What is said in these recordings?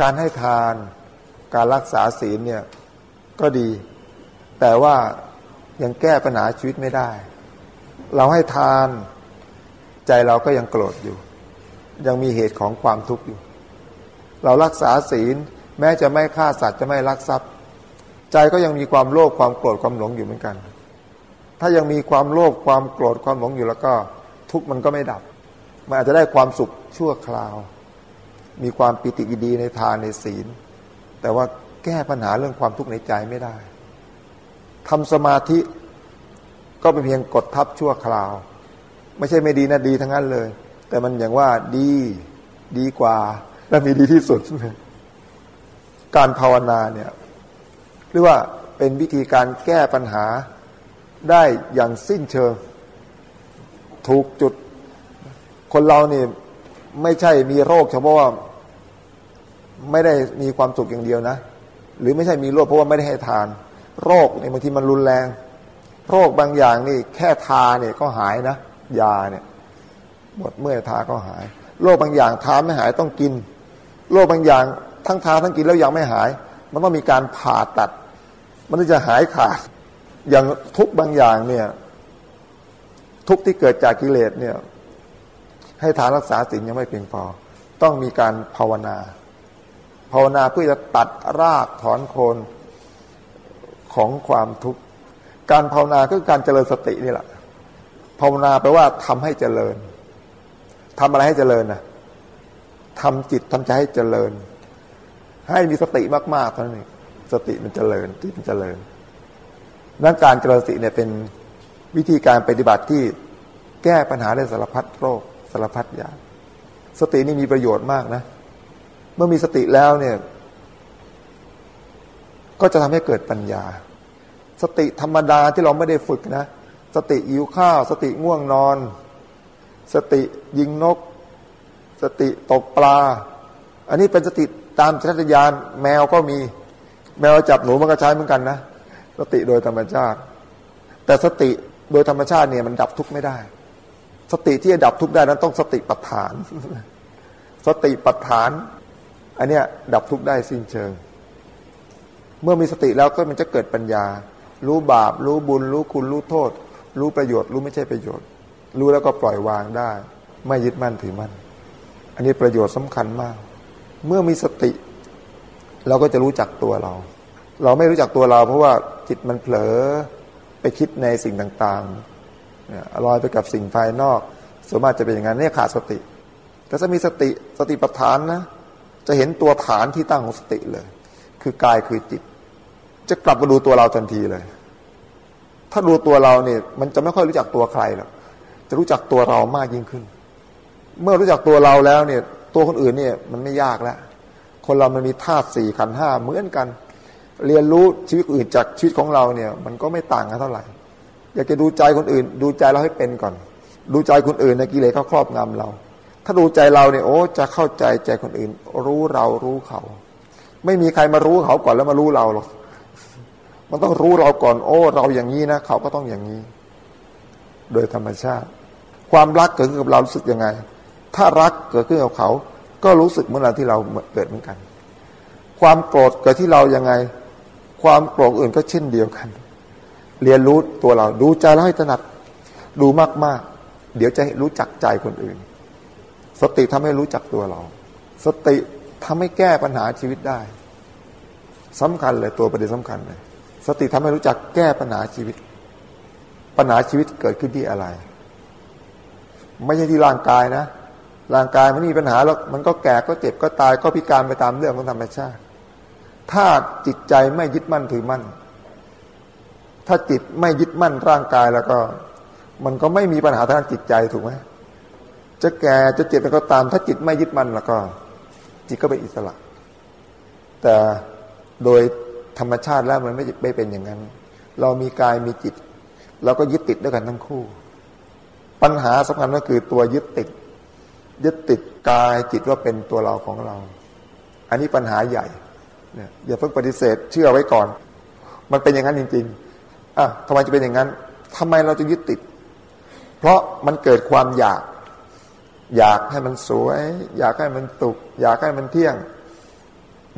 การให้ทานการรักษาศีลเนี่ยก็ดี แต่ว่ายังแก้ปัญหาชีวิตไม่ได้ เราให้ทานใจเราก็ยังโกรธอยู่ ยังมีเหตุของความทุกข์อยู่ เรารักษาศีลแม้จะไม่ฆ่าสัตว์จะไม่ลักทรัพย์ ใจก็ยังมีความโลภความโกรธความหลงอยู่เหมือนกัน ถ้ายังมีความโลภความโกรธความหลงอยู่แล้วก็ ทุกข์มันก็ไม่ดับ มันอาจจะได้ความสุขชั่วคราว มีความปิติยิดีในทานในศีล แต่ว่าแก้ปัญหาเรื่องความทุกข์ในใจไม่ได้ทำสมาธิก็เป็นเพียงกดทับชั่วคราว ไม่ใช่ไม่ดีนะดีทั้งนั้นเลย แต่มันอย่างว่าดีดีกว่า และมีดีที่สุด การภาวนาเนี่ยหรือว่าเป็นวิธีการแก้ปัญหาได้อย่างสิ้นเชิง ถูกจุดคนเราเนี่ย ไม่ใช่มีโรคเฉพาะว่าไม่ได้มีความสุขอย่างเดียวนะ หรือไม่ใช่มีโรคเพราะว่าไม่ได้ให้ทาน โรคเนี่ยบางทีมันรุนแรง โรคบางอย่างนี่แค่ทาเนี่ยก็หายนะ ยาเนี่ยหมดเมื่อทาก็หาย โรคบางอย่างทาไม่หายต้องกิน โรคบางอย่างทั้งทาทั้งกินแล้วยังไม่หาย มันต้องมีการผ่าตัด มันจะหายขาดอย่างทุกบางอย่างเนี่ย ทุกที่เกิดจากกิเลสเนี่ย ให้ทานรักษาสิ่งยังไม่เพียงพอ ต้องมีการภาวนา ภาวนาเพื่อจะตัดรากถอนโคนของความทุกข์การภาวนาคือการเจริญสตินี่แหละภาวนาแปลว่าทำให้เจริญทำอะไรให้เจริญนะทำจิตทำใจให้เจริญ ให้มีสติมากๆเท่านั้นเองสติมันเจริญจิตมันเจริญนักการเจริญสติเนี่ยเป็นวิธีการปฏิบัติที่แก้ปัญหาได้สารพัดโรค สารพัดอย่าง สตินี่มีประโยชน์มากนะ เมื่อมีสติแล้วเนี่ย ก็จะทำให้เกิดปัญญา สติธรรมดาที่เราไม่ได้ฝึกนะ สติหิวข้าว สติง่วงนอน สติยิงนก สติตกปลา อันนี้เป็นสติตามชัตยานแมวก็มี แมวจับหนูมันก็ใช้เหมือนกันนะ สติโดยธรรมชาติ แต่สติโดยธรรมชาติเนี่ยมันดับทุกข์ไม่ได้ สติที่จะดับทุกข์ได้นั้นต้องสติปัฏฐาน สติปัฏฐานอันเนี้ยดับทุกข์ได้สิ้นเชิง เมื่อมีสติแล้วก็มันจะเกิดปัญญา รู้บาป รู้บุญ รู้คุณรู้โทษ รู้ประโยชน์ รู้ไม่ใช่ประโยชน์ รู้แล้วก็ปล่อยวางได้ ไม่ยึดมั่นถือมั่นอันนี้ประโยชน์สำคัญมาก เมื่อมีสติ เราก็จะรู้จักตัวเรา เราไม่รู้จักตัวเรา เพราะว่าจิตมันเผลอไปคิดในสิ่งต่างๆ ลอยไปกับสิ่งภายนอกสมมติจะเป็นอย่างนั้นเนี่ยขาดสติ แต่ถ้ามีสติสติปัฏฐานนะ จะเห็นตัวฐานที่ตั้งของสติเลย คือกายคือจิต จะกลับมาดูตัวเราทันทีเลย ถ้าดูตัวเราเนี่ย มันจะไม่ค่อยรู้จักตัวใครหรอกจะรู้จักตัวเรามากยิ่งขึ้น เมื่อรู้จักตัวเราแล้วเนี่ย ตัวคนอื่นเนี่ยมันไม่ยากแล้ว คนเรามันมีธาตุสี่ขันห้าเหมือนกัน เรียนรู้ชีวิตอื่นจากชีวิตของเราเนี่ย มันก็ไม่ต่างกันเท่าไหร่ อยากจะดูใจคนอื่น ดูใจเราให้เป็นก่อน ดูใจคนอื่นในกิเลสเขาครอบงำเรา ถ้าดูใจเราเนี่ยโอ้จะเข้าใจใจคนอื่น รู้เรารู้เขา ไม่มีใครมารู้เขาก่อนแล้วมารู้เราหรอกมันต้องรู้เราก่อน โอ้ เราอย่างนี้นะเขาก็ต้องอย่างนี้ โดยธรรมชาติ ความรักเกิดขึ้นกับเรารู้สึกยังไง ถ้ารักเกิดขึ้นกับเขา ก็รู้สึกเหมือนเราที่เราเกิดเหมือนกัน ความโกรธเกิดที่เรายังไง ความโกรธอื่นก็เช่นเดียวกัน เรียนรู้ตัวเรา ดูใจแล้วให้ถนัด ดูมากๆ เดี๋ยวจะรู้จักใจคนอื่น สติทำให้รู้จักตัวเรา สติทำให้แก้ปัญหาชีวิตได้สำคัญเลยตัวประเด็นสำคัญเลย สติทำให้รู้จักแก้ปัญหาชีวิต ปัญหาชีวิตเกิดขึ้นที่อะไร ไม่ใช่ที่ร่างกายนะ ร่างกายมันมีปัญหาแล้วมันก็แก่ก็เจ็บก็ตายก็พิการไปตามเรื่องของธรรมชาติ ถ้าจิตใจไม่ยึดมั่นถือมั่น ถ้าจิตไม่ยึดมั่นร่างกายแล้วก็ มันก็ไม่มีปัญหาทางจิตใจถูกไหมจะแก่จะเจ็บก็ตาม ถ้าจิตไม่ยึดมั่นแล้วก็ จิตก็เป็นอิสระ แต่โดยธรรมชาติแล้วมันไม่ไม่เป็นอย่างนั้น เรามีกายมีจิต เราก็ยึดติดด้วยกันทั้งคู่ ปัญหาสำคัญก็คือตัวยึดติด ยึดติดกายจิตว่าเป็นตัวเราของเรา อันนี้ปัญหาใหญ่เนี่ยอย่าเพิ่งปฏิเสธเชื่อไว้ก่อน มันเป็นอย่างนั้นจริง ๆ อะทำไมจะเป็นอย่างนั้นทำไมเราจะยึดติด เพราะมันเกิดความอยาก อยากให้มันสวย อยากให้มันตุก อยากให้มันเที่ยง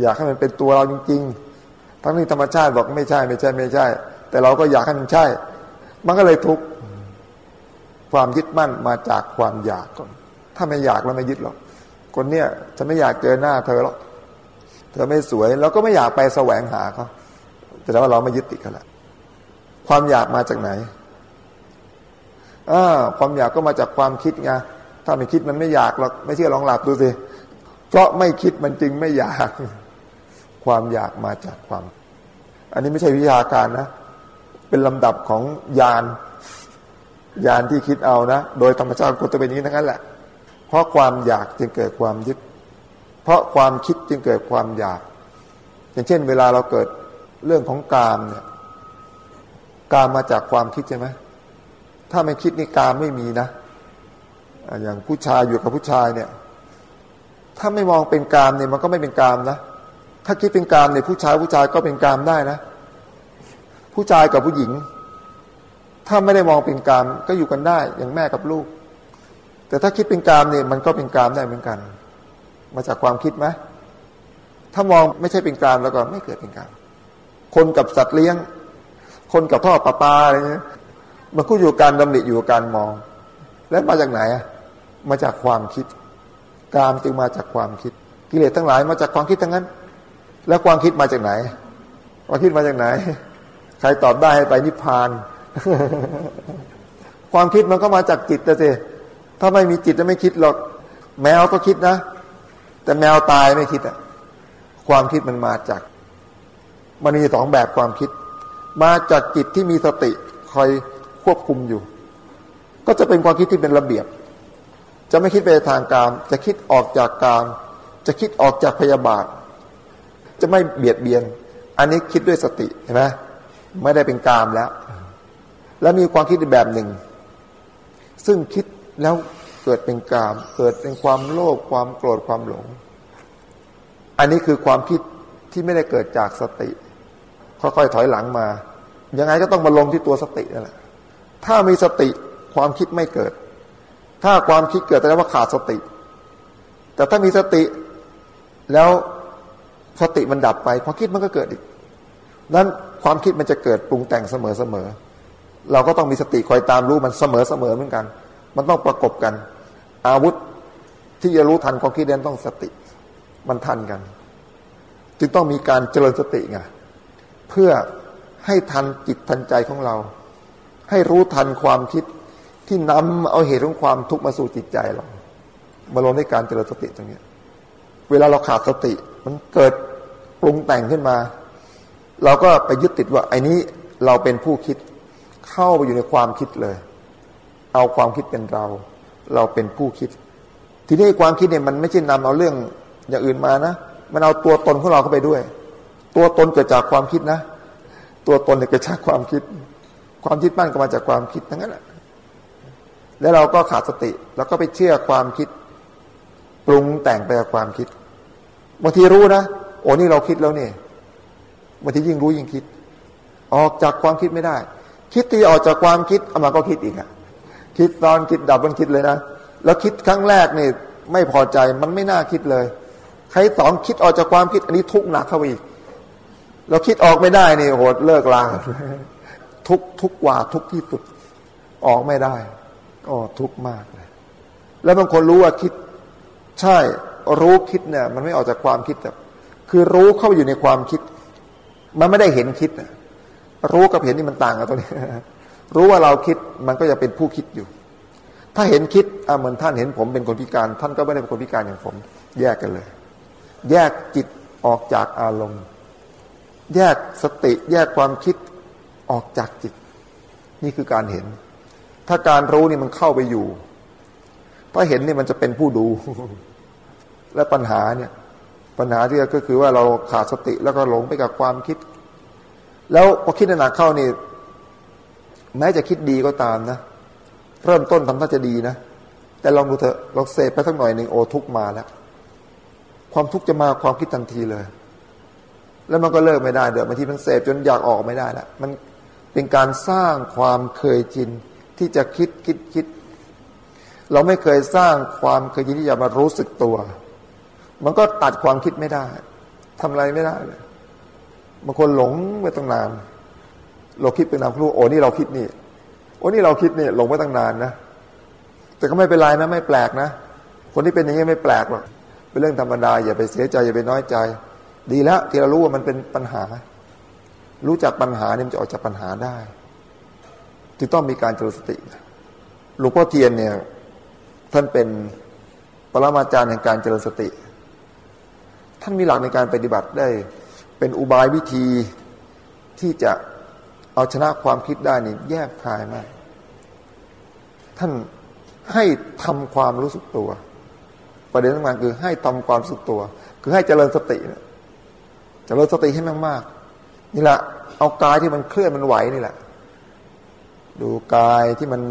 อยากให้มันเป็นตัวเราจริง ๆ ทั้งนี้ธรรมชาติบอกไม่ใช่ไม่ใช่ไม่ใช่ แต่เราก็อยากให้มันใช่ มันก็เลยทุกข์ความยึดมั่นมาจากความอยากก่อน ถ้าไม่อยากแล้วไม่ยึดหรอก คนเนี้ยจะไม่อยากเจอหน้าเธอหรอก เธอไม่สวยเราก็ไม่อยากไปแสวงหาเขาแต่ว่าเราไม่ยึดติดกันละ ความอยากมาจากไหนอ่าความอยากก็มาจากความคิดไงถ้าไม่คิดมันไม่อยากหรอกไม่เชื่อลองหลับดูสิเพราะไม่คิดมันจึงไม่อยาก ความอยากมาจากความ อันนี้ไม่ใช่วิชาการนะ เป็นลำดับของยานยานที่คิดเอานะ โดยธรรมชาติก็จะเป็นอย่างนี้ทั้งนั้นแหละ เพราะความอยากจึงเกิดความยึด เพราะความคิดจึงเกิดความอยาก อย่างเช่น เวลาเราเกิดเรื่องของกามเนี่ย กามมาจากความคิดใช่ไหมถ้าไม่คิดนี่กามไม่มีนะอย่างผู้ชายอยู่กับผู้ชายเนี่ย ถ้าไม่มองเป็นกามเนี่ยมันก็ไม่เป็นกามนะถ้าคิดเป็นกามเนี่ยผู้ชายผู้ชายก็เป็นกามได้นะ ผู้ชายกับผู้หญิง ถ้าไม่ได้มองเป็นกามก็อยู่กันได้อย่างแม่กับลูก แต่ถ้าคิดเป็นกามเนี่ยมันก็เป็นกามได้เหมือนกัน มาจากความคิดไหมถ้ามองไม่ใช่เป็นกามแล้วก็ไม่เกิดเป็นกามคนกับสัตว์เลี้ยง คนกับพ่อปลาปลาอะไรเงี้ยมันก็อยู่การดำริอยู่การมอง แล้วมาจากไหนอะมาจากความคิด กามจึงมาจากความคิด กิเลสทั้งหลายมาจากความคิดทั้งนั้น แล้วความคิดมาจากไหน ความคิดมาจากไหน ใครตอบได้ให้ไปนิพพาน ความคิดมันก็มาจากจิตนะสิถ้าไม่มีจิตจะไม่คิดหรอก แมวก็คิดนะ แต่แมวตายไม่คิดอะความคิดมันมาจาก มันมีสองแบบความคิด มาจากจิตที่มีสติคอยควบคุมอยู่ ก็จะเป็นความคิดที่เป็นระเบียบ จะไม่คิดไปทางการ จะคิดออกจากการ จะคิดออกจากพยาบาท จะไม่เบียดเบียน อันนี้คิดด้วยสติเห็นไหมไม่ได้เป็นกามแล้ว แล้วมีความคิดอีกแบบหนึ่ง ซึ่งคิดแล้วเกิดเป็นกาม เกิดเป็นความโลภความโกรธความหลง อันนี้คือความคิดที่ไม่ได้เกิดจากสติ ค่อยๆถอยหลังมา ยังไงก็ต้องมาลงที่ตัวสตินั่นแหละถ้ามีสติความคิดไม่เกิด ถ้าความคิดเกิดแสดงว่าขาดสติ แต่ถ้ามีสติแล้วสติมันดับไป ความคิดมันก็เกิดอีกนั้นความคิดมันจะเกิดปรุงแต่งเสมอเสมอเราก็ต้องมีสติคอยตามรู้มันเสมอเสมอเหมือนกัน มันต้องประกบกัน อาวุธที่จะรู้ทันความคิดนั้นต้องสติ มันทันกัน จึงต้องมีการเจริญสติไง เพื่อให้ทันจิตทันใจของเรา ให้รู้ทันความคิดที่นำเอาเหตุของความทุกข์มาสู่จิตใจเรามาลงในการเจริญสติตรงนี้ เวลาเราขาดสติ มันเกิดปรุงแต่งขึ้นมา เราก็ไปยึดติดว่าไอ้นี้เราเป็นผู้คิดเข้าไปอยู่ในความคิดเลย เอาความคิดเป็นเรา เราเป็นผู้คิด ทีนี้ความคิดเนี่ยมันไม่ใช่นำเอาเรื่องอย่างอื่นมานะ มันเอาตัวตนของเราเข้าไปด้วย ตัวตนเกิดจากความคิดนะ ตัวตนเนี่ยเกิดจากความคิด ความยึดมั่นก็มาจากความคิดทั้งนั้นแหละแล้วเราก็ขาดสติ แล้วก็ไปเชื่อความคิด ปรุงแต่งไปกับความคิดบางทีรู้นะโอ้นี่เราคิดแล้วนี่บางทียิ่งรู้ยิ่งคิด ออกจากความคิดไม่ได้ คิดที่ออกจากความคิดเอามาก็คิดอีกอะคิดตอนคิดดับมันคิดเลยนะแล้วคิดครั้งแรกนี่ไม่พอใจมันไม่น่าคิดเลย ใครสองคิดออกจากความคิด อันนี้ทุกข์หนักเข้าไปอีก เราคิดออกไม่ได้นี่โหดเลิกลาทุกทุกกว่าทุกที่สุด ออกไม่ได้อ๋อทุกมากเลย แล้วบางคนรู้ว่าคิด ใช่ รู้คิดเนี่ย มันไม่ออกจากความคิดแต่คือรู้เข้าอยู่ในความคิด มันไม่ได้เห็นคิดรู้กับเห็นนี่มันต่างกันตรงนี้ รู้ว่าเราคิดมันก็จะเป็นผู้คิดอยู่ ถ้าเห็นคิดอะเหมือนท่านเห็นผมเป็นคนพิการ ท่านก็ไม่ได้เป็นคนพิการอย่างผม แยกกันเลย แยกจิตออกจากอารมณ์ แยกสติแยกความคิดออกจากจิต นี่คือการเห็น ถ้าการรู้นี่มันเข้าไปอยู่ ถ้าเห็นนี่มันจะเป็นผู้ดู และปัญหาเนี่ย ปัญหาที่ก็คือว่าเราขาดสติแล้วก็หลงไปกับความคิด แล้วพอคิดหนักเข้านี่ แม้จะคิดดีก็ตามนะ เริ่มต้นทำท่าจะดีนะ แต่ลองดูเถอะลองเสพไปสักหน่อยหนึ่งโอทุกมาแล้ว ความทุกข์จะมาความคิดทันทีเลย แล้วมันก็เลิกไม่ได้เดี๋ยวบางทีมันเสพจนอยากออกไม่ได้ล้วมันเป็นการสร้างความเคยชินที่จะคิดคิดคิด เราไม่เคยสร้างความเคยชินที่จะมารู้สึกตัว มันก็ตัดความคิดไม่ได้ทำอะไรไม่ได้เลยบางคนหลงไปตั้งนาน เราคิดเป็นนามครูโอ้นี่เราคิดนี่โอ้นี่เราคิดนี่หลงไปตั้งนานนะแต่ก็ไม่เป็นไรนะไม่แปลกนะ คนที่เป็นอย่างนี้ไม่แปลกหรอกเป็นเรื่องธรรมดาอย่าไปเสียใจอย่าไปน้อยใจ ดีแล้วที่เรารู้ว่ามันเป็นปัญหา รู้จักปัญหาเนี่ยมันจะออกจากปัญหาได้จึงต้องมีการเจริญสติหลวงพ่อเทียนเนี่ย ท่านเป็นปรมาจารย์แห่งการเจริญสติ ท่านมีหลักในการปฏิบัติได้ เป็นอุบายวิธีที่จะเอาชนะความคิดได้นี่แยบคายมาก ท่านให้ทำความรู้สึกตัว ประเด็นสำคัญคือให้ทำความรู้สึกตัว คือให้เจริญสติเนี่ย เจริญสติให้มากๆนี่แหละเอากายที่มันเคลื่อนมันไหวนี่แหละ ดูกายที่มัน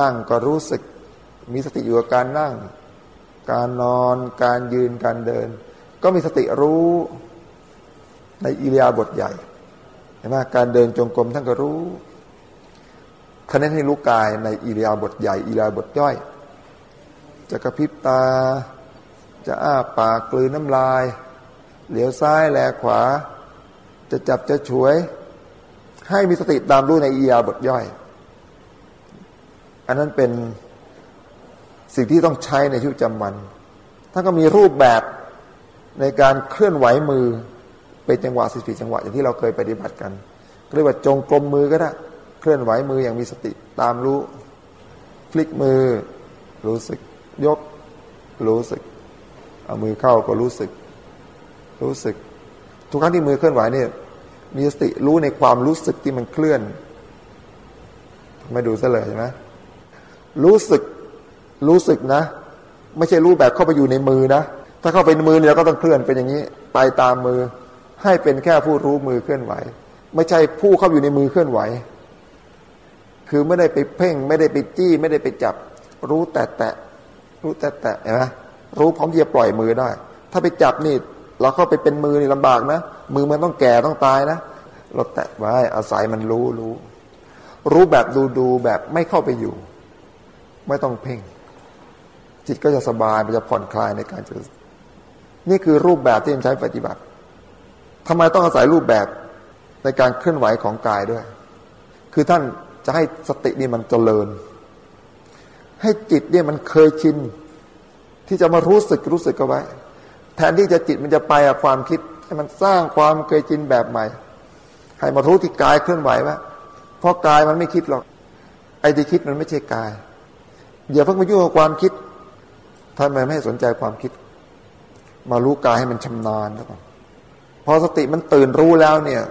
นั่งก็รู้สึก มีสติอยู่กับการนั่ง การนอนการยืนการเดิน ก็มีสติรู้ในอิริยาบถใหญ่เห็นไหมการเดินจงกรมท่านก็รู้คะแนนให้รู้กายในอิริยาบถใหญ่ อิริยาบถย่อย จะกระพริบตา จะอ้าปากกลืนน้ำลาย เหลียวซ้ายแลขวา จะจับจะฉวย ให้มีสติตามรู้ในอิริยาบถย่อย อันนั้นเป็นสิ่งที่ต้องใช้ในชีวิตประจำวันท่านก็มีรูปแบบในการเคลื่อนไหวมือเป็นจังหวะสิบสี่จังหวะอย่างที่เราเคยปฏิบัติกันเรียกว่าจงกลมมือก็ได้เคลื่อนไหวมืออย่างมีสติตามรู้ฟลิกมือ รู้สึกยก รู้สึก เอามือเข้าก็รู้สึก รู้สึก ทุกครั้งที่มือเคลื่อนไหวเนี่ยมีสติรู้ในความรู้สึกที่มันเคลื่อน มาดูซะเลยใช่ไหมรู้สึกรู้สึกนะ ไม่ใช่รู้แบบเข้าไปอยู่ในมือนะ ถ้าเข้าไปในมือเนี่ยก็ต้องเคลื่อนเป็นอย่างนี้ ไปตามมือ ให้เป็นแค่ผู้รู้มือเคลื่อนไหว ไม่ใช่ผู้เข้าอยู่ในมือเคลื่อนไหว คือไม่ได้ไปเพ่ง ไม่ได้ไปจี้ ไม่ได้ไปจับ รู้แต่แตะรู้แต่แตะนะรู้พร้อมที่จะปล่อยมือได้ ถ้าไปจับนี่ เราเข้าไปเป็นมือนี่ลำบากนะ มือมันต้องแก่ต้องตายนะ เราแตะไว้อาศัยมันรู้รู้ รู้แบบดูดูแบบไม่เข้าไปอยู่ ไม่ต้องเพ่ง จิตก็จะสบายมันจะผ่อนคลายในการเจริญนี่คือรูปแบบที่ใช้ปฏิบัติทำไมต้องอาศัยรูปแบบในการเคลื่อนไหวของกายด้วย คือท่านจะให้สตินี่มันเจริญ ให้จิตเนี่ยมันเคยชินที่จะมารู้สึกรู้สึกเอาไว้ แทนที่จะจิตมันจะไปกับความคิด ให้มันสร้างความเคยชินแบบใหม่ ให้มารู้ที่กายเคลื่อนไหวว่าเพราะกายมันไม่คิดหรอก ไอ้ที่คิดมันไม่ใช่กายอย่าเพิ่งมายุ่งกับความคิดทำไมไม่ให้สนใจความคิด มารู้กายให้มันชำนาญแล้วก่อนพอสติมันตื่นรู้แล้วเนี่ย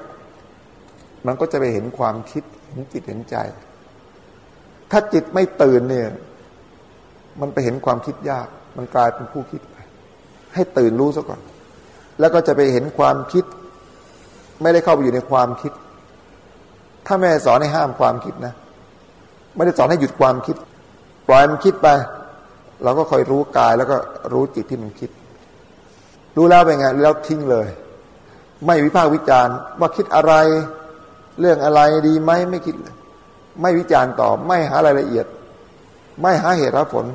มันก็จะไปเห็นความคิดเห็นจิตเห็นใจ ถ้าจิตไม่ตื่นเนี่ย มันไปเห็นความคิดยาก มันกลายเป็นผู้คิด ให้ตื่นรู้ซะก่อน แล้วก็จะไปเห็นความคิด ไม่ได้เข้าไปอยู่ในความคิด ถ้าแม่สอนให้ห้ามความคิดนะ ไม่ได้สอนให้หยุดความคิด ปล่อยมันคิดไป เราก็คอยรู้กายแล้วก็รู้จิตที่มันคิด รู้แล้วเป็นไงแล้วทิ้งเลย ไม่วิพากษ์วิจารณ์ ว่าคิดอะไร เรื่องอะไรดีไหมไม่คิดเลยไม่วิจารณ์ต่อ ไม่หารายละเอียด ไม่หาเหตุหาผล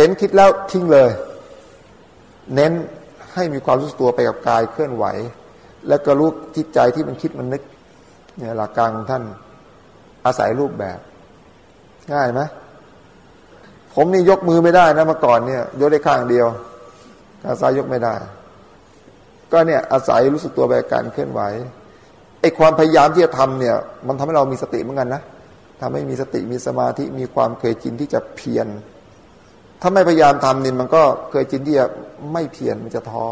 เห็นคิดแล้วทิ้งเลย เน้นให้มีความรู้สึกตัวไปกับกายเคลื่อนไหว แล้วก็รู้จิตใจที่มันคิดมันนึกเนี่ยหลักการของท่านอาศัยรูปแบบ ง่ายไหมผมนี่ยกมือไม่ได้นะเมื่อก่อนเนี่ย ยกได้ข้างเดียวข้างซ้ายยกไม่ได้ ก็เนี่ยอาศัยรู้สึกตัวแบบการเคลื่อนไหวไอ้ความพยายามที่จะทำเนี่ย มันทำให้เรามีสติเหมือนกันนะทำให้มีสติมีสมาธิมีความเคยชินที่จะเพียร ถ้าไม่พยายามทำนี่มันก็เคยชินที่จะไม่เพียรมันจะท้อ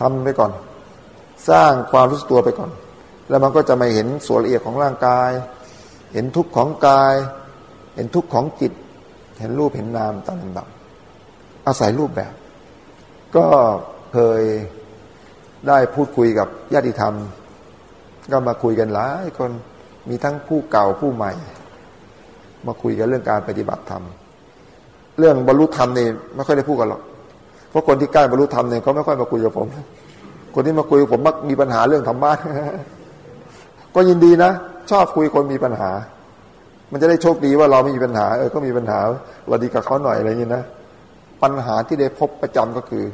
ทำไปก่อน สร้างความรู้สึกตัวไปก่อน แล้วมันก็จะมาเห็นส่วนละเอียดของร่างกาย เห็นทุกข์ของกาย เห็นทุกข์ของจิต เห็นรูปเห็นนามตามลำดับอาศัยรูปแบบ ก็เคยได้พูดคุยกับญาติธรรม ก็มาคุยกันหลายคนมีทั้งผู้เก่าผู้ใหม่ มาคุยกันเรื่องการปฏิบัติธรรม เรื่องบรรลุธรรมนี่ไม่ค่อยได้พูดกันหรอกเพราะคนที่ใกล้บรรลุธรรมเนี่ยเขาไม่ค่อยมาคุยกับผม คนที่มาคุยกับผมมักมีปัญหาเรื่องธรรมะก็ยินดีนะชอบคุยคนมีปัญหา มันจะได้โชคดีว่าเราไม่มีปัญหาเออก็มีปัญหาเราดีกับเขาหน่อยอะไรอย่างนี้นะปัญหาที่ได้พบประจำก็คือ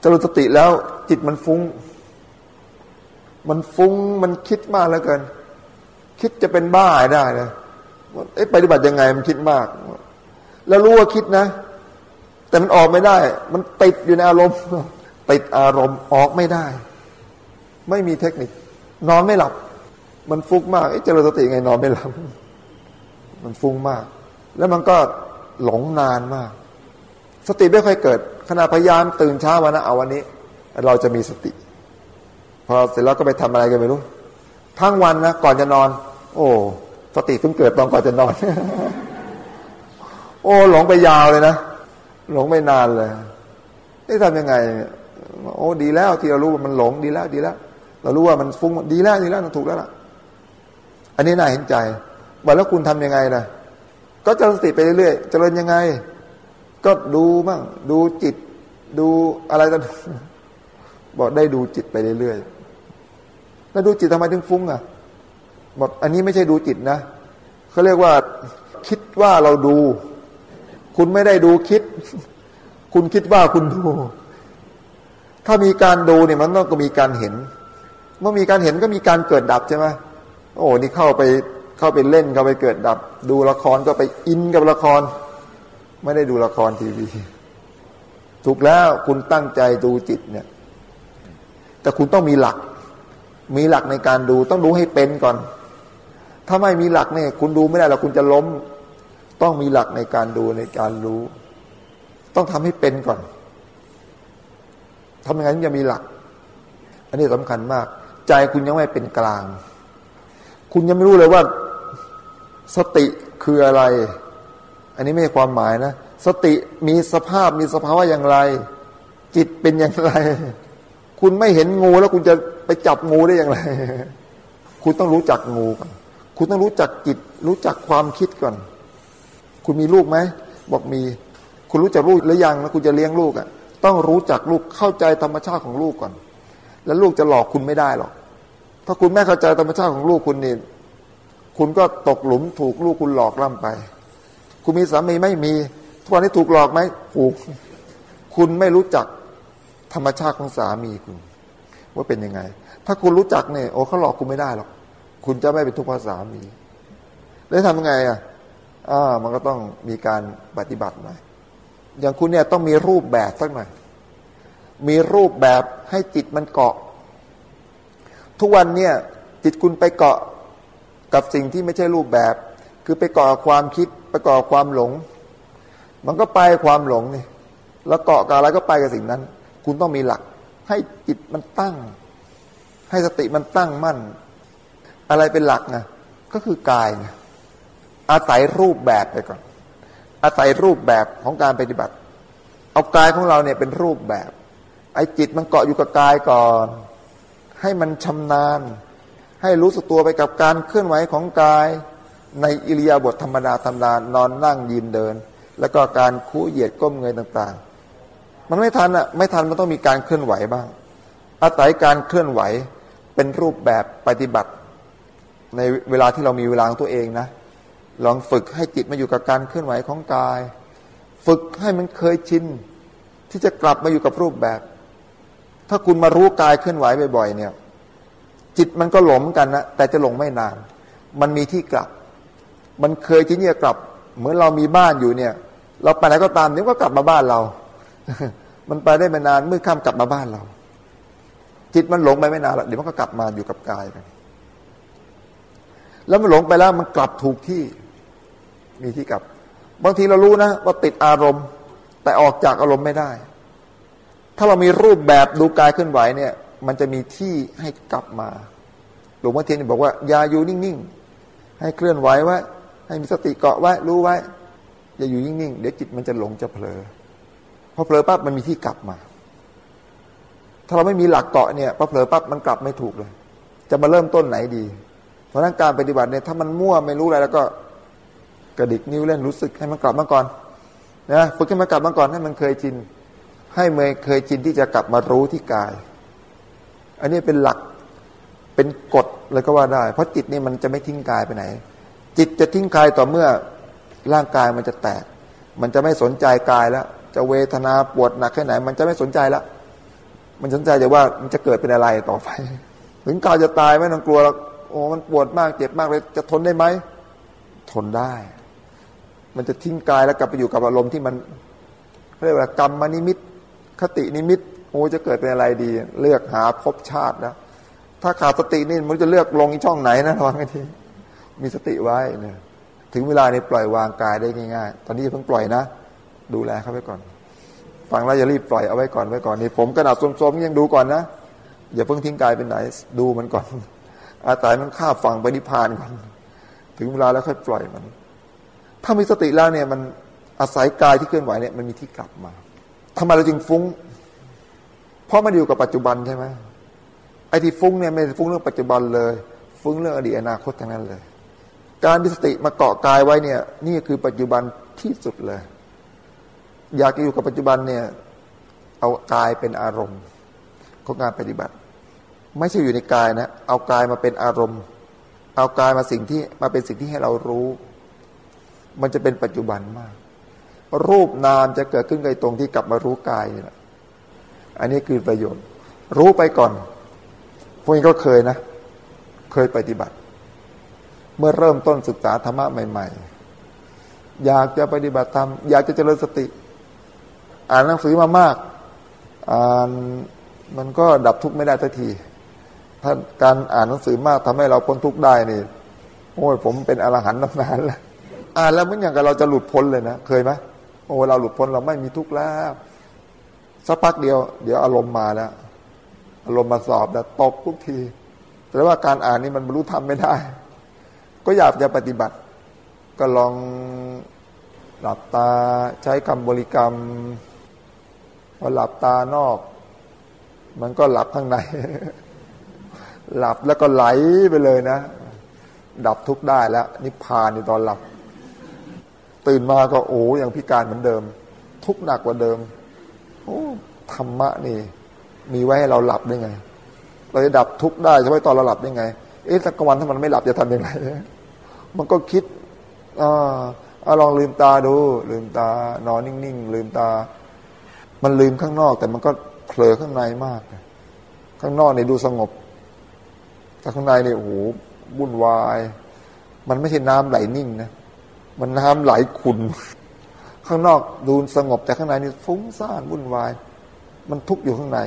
จจริญสติแล้วจิตมันฟุง้ง มันฟุง้งมันคิดมากแล้วเกิน คิดจะเป็นบ้าได้เลยเอ๊ะปฏิบัติยังไงมันคิดมาก แล้วรู้ว่าคิดนะ แต่มันออกไม่ได้ มันติดอยู่ในอารมณ์ติดอารมณ์ออกไม่ได้ ไม่มีเทคนิค นอนไม่หลับ มันฟุ้งมากเจริญสติไงนอนไม่หลับ มันฟุ้งมาก แล้วมันก็หลงนานมาก สติไม่ค่อยเกิด ขณะพยายามตื่นเช้าวันนะเอาวันนี้ เราจะมีสติ พอเสร็จแล้วก็ไปทำอะไรกันไม่รู้ ทั้งวันนะก่อนจะนอน โอ้ สติเพิ่งเกิดตอนก่อนจะนอน โอ้หลงไปยาวเลยนะหลงไปนานเลยนี่ทำยังไง โอ้ดีแล้วที่เรารู้ว่ามันหลงดีแล้วดีแล้ว เรารู้ว่ามันฟุ้งดีแล้วดีแล้วถูกแล้วล่ะ อันนี้น่าเห็นใจบอกแล้วคุณทํำยังไงนะก็เจริญสติไปเรื่อยๆเจริญยังไง ก็ดูบ้างดูจิต ดูอะไรต่างบอกได้ดูจิตไปเรื่อยๆแล้วดูจิตทำไมถึงฟุ้งอะบอกอันนี้ไม่ใช่ดูจิตนะเขาเรียกว่าคิดว่าเราดู คุณไม่ได้ดูคิด คุณคิดว่าคุณดู ถ้ามีการดูเนี่ยมันต้องก็มีการเห็น เมื่อมีการเห็นก็มีการเกิดดับใช่ไหมโอ้นี่เข้าไปเข้าไปเล่นเข้าไปเกิดดับ ดูละครก็ไปอินกับละคร ไม่ได้ดูละครทีวีถูกแล้วคุณตั้งใจดูจิตเนี่ย แต่คุณต้องมีหลัก มีหลักในการดูต้องดูให้เป็นก่อน ถ้าไม่มีหลักเนี่ย คุณดูไม่ได้หรอกคุณจะล้ม ต้องมีหลักในการดูในการรู้ ต้องทำให้เป็นก่อนทำยังไงถึงจะมีหลัก อันนี้สำคัญมาก ใจคุณยังไม่เป็นกลาง คุณยังไม่รู้เลยว่า สติคืออะไร อันนี้ไม่ใช่ความหมายนะ สติมีสภาพมีสภาวะอย่างไร จิตเป็นอย่างไร คุณไม่เห็นงูแล้วคุณจะไปจับงูได้อย่างไร คุณต้องรู้จักงูก่อน คุณต้องรู้จักจิต รู้จักความคิดก่อน คุณมีลูกไหมบอกมี คุณรู้จักลูกหรือยังแล้วคุณจะเลี้ยงลูกอะ ต้องรู้จักลูกเข้าใจธรรมชาติของลูกก่อน แล้วลูกจะหลอกคุณไม่ได้หรอก ถ้าคุณไม่เข้าใจธรรมชาติของลูกคุณนี่คุณก็ตกหลุมถูกลูกคุณหลอกล่ำไป คุณมีสามีไม่มีทุกวันนี้ถูกหลอกไหมถูก คุณไม่รู้จักธรรมชาติของสามีคุณ ว่าเป็นยังไง ถ้าคุณรู้จักเนี่ยโอ้เขาหลอกคุณไม่ได้หรอก คุณจะไม่เป็นทุกข์เพราะสามี แล้วทำยังไงอะ อ่ามันก็ต้องมีการปฏิบัติหน่อยอย่างคุณเนี่ยต้องมีรูปแบบสักหน่อยมีรูปแบบให้จิตมันเกาะ ทุกวันเนี่ยจิตคุณไปเกาะกับสิ่งที่ไม่ใช่รูปแบบ คือไปเกาะความคิดไปเกาะความหลง มันก็ไปความหลงนี่แล้วเกาะกับอะไรก็ไปกับสิ่งนั้น คุณต้องมีหลัก ให้จิตมันตั้ง ให้สติมันตั้งมั่น อะไรเป็นหลักนะก็คือกายนะ อาศัยรูปแบบไปก่อน อาศัยรูปแบบของการปฏิบัติ เอากายของเราเนี่ยเป็นรูปแบบ ไอ้จิตมันเกาะอยู่กับกายก่อน ให้มันชำนาญ ให้รู้สึกตัวไปกับการเคลื่อนไหวของกาย ในอิริยาบถธรรมดาธรรมดานอนนั่งยืนเดิน แล้วก็การคู่เหยียดก้มเงยต่างๆ มันไม่ทันอะไม่ทันมันต้องมีการเคลื่อนไหวบ้าง อาศัยการเคลื่อนไหวเป็นรูปแบบปฏิบัติ ในเวลาที่เรามีเวลาของตัวเองนะ ลองฝึกให้จิตมาอยู่กับการเคลื่อนไหวของกาย ฝึกให้มันเคยชินที่จะกลับมาอยู่กับรูปแบบ ถ้าคุณมารู้กายเคลื่อนไหวบ่อยๆเนี่ย จิตมันก็หลงกันนะแต่จะหลงไม่นาน มันมีที่กลับ มันเคยที่เนี่ยกลับ เหมือนเรามีบ้านอยู่เนี่ย เราไปไหนก็ตามเดี๋ยวก็กลับมาบ้านเรา มันไปได้ไม่นานเมื่อข้ามกลับมาบ้านเรา จิตมันหลงไปไม่นานแล้วเดี๋ยวมันก็กลับมาอยู่กับกายแล้วมันหลงไปแล้วมันกลับถูกที่ มีที่กลับ บางทีเรารู้นะ ว่าติดอารมณ์ แต่ออกจากอารมณ์ไม่ได้ ถ้าเรามีรูปแบบดูกายเคลื่อนไหวเนี่ย มันจะมีที่ให้กลับมา หลวงพ่อเทียนบอกว่าอย่าอยู่นิ่งๆ ให้เคลื่อนไหวไว้ให้มีสติเกาะไว้รู้ไว้ อย่าอยู่นิ่งๆ เดี๋ยวจิตมันจะหลงจะเผลอพอเผลอปั๊บมันมีที่กลับมา ถ้าเราไม่มีหลักเกาะเนี่ยพอเผลอปั๊บมันกลับไม่ถูกเลย จะมาเริ่มต้นไหนดี เพราะนั้นการปฏิบัติเนี่ยถ้ามันมั่วไม่รู้อะไรแล้วก็ กระดิกนิ้วเล่นรู้สึกให้มันกลับมาก่อนนะฝึกให้มันกลับมาก่อนให้มันเคยชิน ให้เมยเคยชินที่จะกลับมารู้ที่กาย อันนี้เป็นหลักเป็นกฎเลยก็ว่าได้ เพราะจิตนี่มันจะไม่ทิ้งกายไปไหน จิตจะทิ้งกายต่อเมื่อร่างกายมันจะแตก มันจะไม่สนใจกายแล้ว จะเวทนาปวดหนักแค่ไหน มันจะไม่สนใจแล้วมันสนใจแต่ว่ามันจะเกิดเป็นอะไรต่อไป ถึงกาวจะตายไม่ต้องกลัวแล้วโอ้มันปวดมากเจ็บมากเลยจะทนได้ไหมทนได้ มันจะทิ้งกายแล้วกลับไปอยู่กับอารมณ์ที่มันเรียกว่ากรรมมนิมิต คตินิมิตโอ้จะเกิดเป็นอะไรดี เลือกหาภพชาตินะถ้าขาดสตินี่มันจะเลือกลงช่องไหนนะทอนกันทีมีสติไว้เนี่ยถึงเวลาในปล่อยวางกายได้ง่ายๆ ตอนนี้เพิ่งปล่อยนะ ดูแลเขาไว้ก่อน ฟังแล้วอย่ารีบปล่อยเอาไว้ก่อนไว้ก่อนนี่ผมกระดาษสมๆยังดูก่อนนะอย่าเพิ่งทิ้งกายเป็นไหน ดูมันก่อน อาศัยมันข้าฟังไปนิพพานก่อน ถึงเวลาแล้วค่อยปล่อยมัน ถ้ามีสติแล้วเนี่ยมันอาศัยกายที่เคลื่อนไหวเนี่ยมันมีที่กลับมาทำไมเราจึงฟุ้ง เพราะมันอยู่กับปัจจุบันใช่ไหมไอ้ที่ฟุ้งเนี่ยไม่ฟุ้งเรื่องปัจจุบันเลย ฟุ้งเรื่องอดีตอนาคตทั้งนั้นเลย การมีสติมาเกาะกายไว้เนี่ย นี่คือปัจจุบันที่สุดเลย อยากจะอยู่กับปัจจุบันเนี่ย เอากายเป็นอารมณ์ของการปฏิบัติ ไม่ใช่อยู่ในกายนะ เอากายมาเป็นอารมณ์ เอากายมาสิ่งที่มาเป็นสิ่งที่ให้เรารู้ มันจะเป็นปัจจุบันมาก รูปนามจะเกิดขึ้นในตรงที่กลับมารู้กายนี่แหละอันนี้คือประโยชน์ รู้ไปก่อน พวกนี้ก็เคยนะ เคยปฏิบัติ เมื่อเริ่มต้นศึกษาธรรมะใหม่ ๆ อยากจะปฏิบัติธรรม อยากจะเจริญสติ อ่านหนังสือมามาก อ่านมันก็ดับทุกข์ไม่ได้ทันที ถ้าการอ่านหนังสือมากทำให้เราพ้นทุกข์ได้นี่ โอ้ยผมเป็นอรหันต์นานแล้ว อ่านแล้วเหมือนอย่างกับเราจะหลุดพ้นเลยนะเคยไหมโอ้เราหลุดพ้นเราไม่มีทุกข์แล้วสักพักเดียว เดี๋ยวอารมณ์มาแล้วอารมณ์มาสอบแล้วตกทุกทีแต่ว่าการอ่านนี่มันบรรลุธรรมไม่ได้ ก็อยากจะปฏิบัติ ก็ลองหลับตาใช้คำบริกรรมพอหลับตานอก มันก็หลับข้างใน หลับแล้วก็ไหลไปเลยนะ ดับทุกข์ได้แล้วนิพพานในตอนหลับ ตื่นมาก็โอ้ยังพิการเหมือนเดิม ทุกหนักกว่าเดิม โอ้ธรรมะนี่ มีไว้ให้เราหลับได้ไง เราจะดับทุกข์ได้เฉพาะตอนเราหลับได้ไง เอ๊ะสักวันถ้ามันไม่หลับจะทำยังไงมันก็คิดอ่าลองลืมตาดู ลืมตานอนนิ่งๆลืมตา มันลืมข้างนอก แต่มันก็เผลอข้างในมาก ข้างนอกเนี่ยดูสงบ แต่ข้างในเนี่ยโอ้โหวุ่นวาย มันไม่ใช่น้ำไหลนิ่งนะ มันน้ำไหลขุ่นข้างนอกดูสงบแต่ข้างในนี่ฟุ้งซ่านวุ่นวาย มันทุกข์อยู่ข้างใน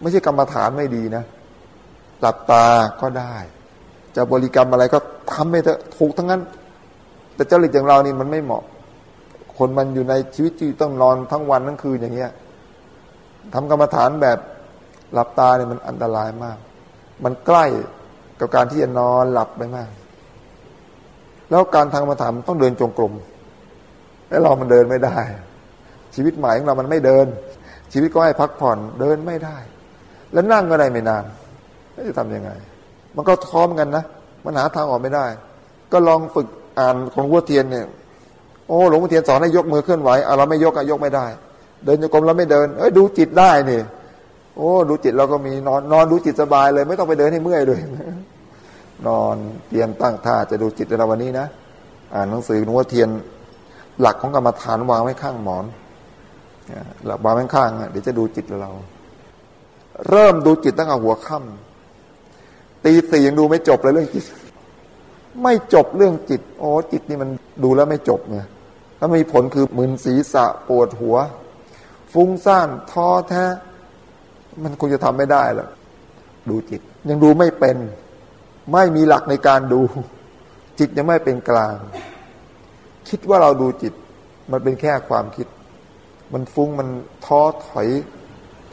ไม่ใช่กรรมฐานไม่ดีนะ หลับตาก็ได้ จะบริกรรมอะไรก็ทำให้เถอะถูกทั้งนั้น แต่เจ้าหลิกอย่างเรานี่มันไม่เหมาะ คนมันอยู่ในชีวิตที่ต้องนอนทั้งวันทั้งคืนอย่างเงี้ยทำกรรมฐานแบบหลับตาเนี่ยมันอันตรายมาก มันใกล้กับการที่จะนอนหลับไปมาก แล้วการทางกรรมฐานต้องเดินจงกรมแล้วเรามันเดินไม่ได้ ชีวิตใหม่ของเรามันไม่เดิน ชีวิตก็ให้พักผ่อนเดินไม่ได้ แล้วนั่งก็ได้ไม่นานจะทำยังไง มันก็ท้อมกันนะมันหาทางออกไม่ได้ ก็ลองฝึกอ่านของวัวเทียนเนี่ยโอ้หลวงพ่อเทียนสอนให้ยกมือเคลื่อนไหวเเราไม่ยกอะยกไม่ได้ เดินโยกรมเราไม่เดิน เอ้ยดูจิตได้นี่ โอ้ ดูจิตเราก็มีนอนนอนดูจิตสบายเลย ไม่ต้องไปเดินให้เมื่อยเลย นอนเตรียมตั้งท่าจะดูจิตในวันนี้นะ อ่านหนังสือหลวงพ่อเทียนหลักของกรรมฐานวางไว้ข้างหมอนหลักวางไว้ข้างเดี๋ยวจะดูจิตเรา เริ่มดูจิตตั้งแต่หัวค่ำตีสี่ยังดูไม่จบเลยเรื่องจิต ไม่จบเรื่องจิต โอ้จิตนี่มันดูแล้วไม่จบเนี่ยแล้วมีผลคือมึนศีรษะปวดหัว ฟุ้งซ่านท้อแท้ มันคงจะทำไม่ได้หรอกดูจิต ยังดูไม่เป็น ไม่มีหลักในการดู จิตยังไม่เป็นกลาง คิดว่าเราดูจิต มันเป็นแค่ความคิด มันฟุ้งมันท้อถอย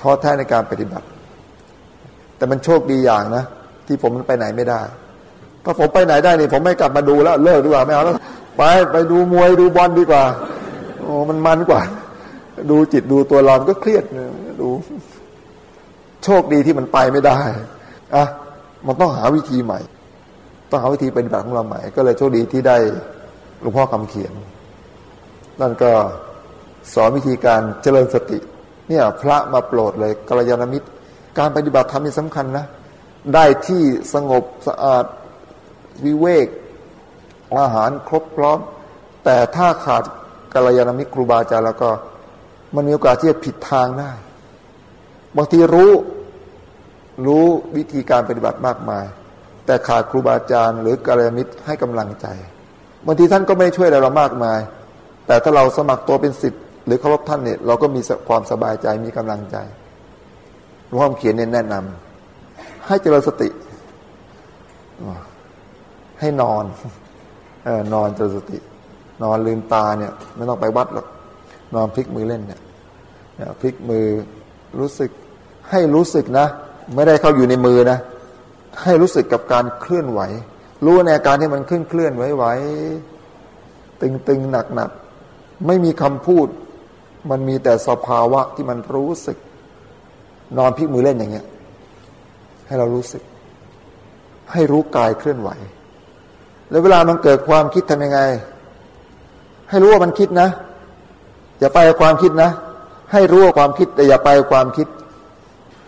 ท้อแท้ในการปฏิบัติ แต่มันโชคดีอย่างนะ ที่ผมมันไปไหนไม่ได้ถ้าผมไปไหนได้นี่ผมไม่กลับมาดูแล้ว เลิกดีกว่าไม่เอาแล้วไปไปดูมวยดูบอลดีกว่าโอ้มันมันกว่า ดูจิตดูตัวเราก็เครียดเนี่ยดู โชคดีที่มันไปไม่ได้อะ มันต้องหาวิธีใหม่ ต้องหาวิธีปฏิบัติของเราใหม่ ก็เลยโชคดีที่ได้หลวงพ่อคำเขียน นั่นก็สอนวิธีการเจริญสติ เนี่ยพระมาโปรดเลยกัลยาณมิตร การปฏิบัติธรรมนี่สำคัญนะ ได้ที่สงบสะอาดวิเวกอาหารครบพร้อม แต่ถ้าขาดกัลยาณมิตรครูบาอาจารย์แล้วก็ มันมีโอกาสที่จะผิดทางได้ บางทีรู้ รู้วิธีการปฏิบัติมากมาย แต่ขาดครูบาอาจารย์ หรือกัลยาณมิตรให้กำลังใจบางทีท่านก็ไม่ช่วยอะไรเรามากมาย แต่ถ้าเราสมัครตัวเป็นสิทธิ์หรือเคารพท่านเนี่ยเราก็มีความสบายใจมีกำลังใจหลวงพ่อเขียนเน้นแนะนำให้เจริญสติ ให้นอนเออนอนเจริญสติ นอนลืมตาเนี่ย ไม่ต้องไปวัดหรอกนอนพลิกมือเล่นเนี่ยพลิกมือรู้สึกให้รู้สึกนะ ไม่ได้เข้าอยู่ในมือนะ ให้รู้สึกกับการเคลื่อนไหว รู้ในอาการที่มันเคลื่อนเคลื่อนไหวไหวตึงตึงหนักหนักไม่มีคำพูด มันมีแต่สภาวะที่มันรู้สึก นอนพลิกมือเล่นอย่างเงี้ย ให้เรารู้สึก ให้รู้กายเคลื่อนไหว แล้วเวลามันเกิดความคิดทำยังไง ให้รู้ว่ามันคิดนะ อย่าไปความคิดนะ ให้รู้ว่าความคิดแต่อย่าไปความคิด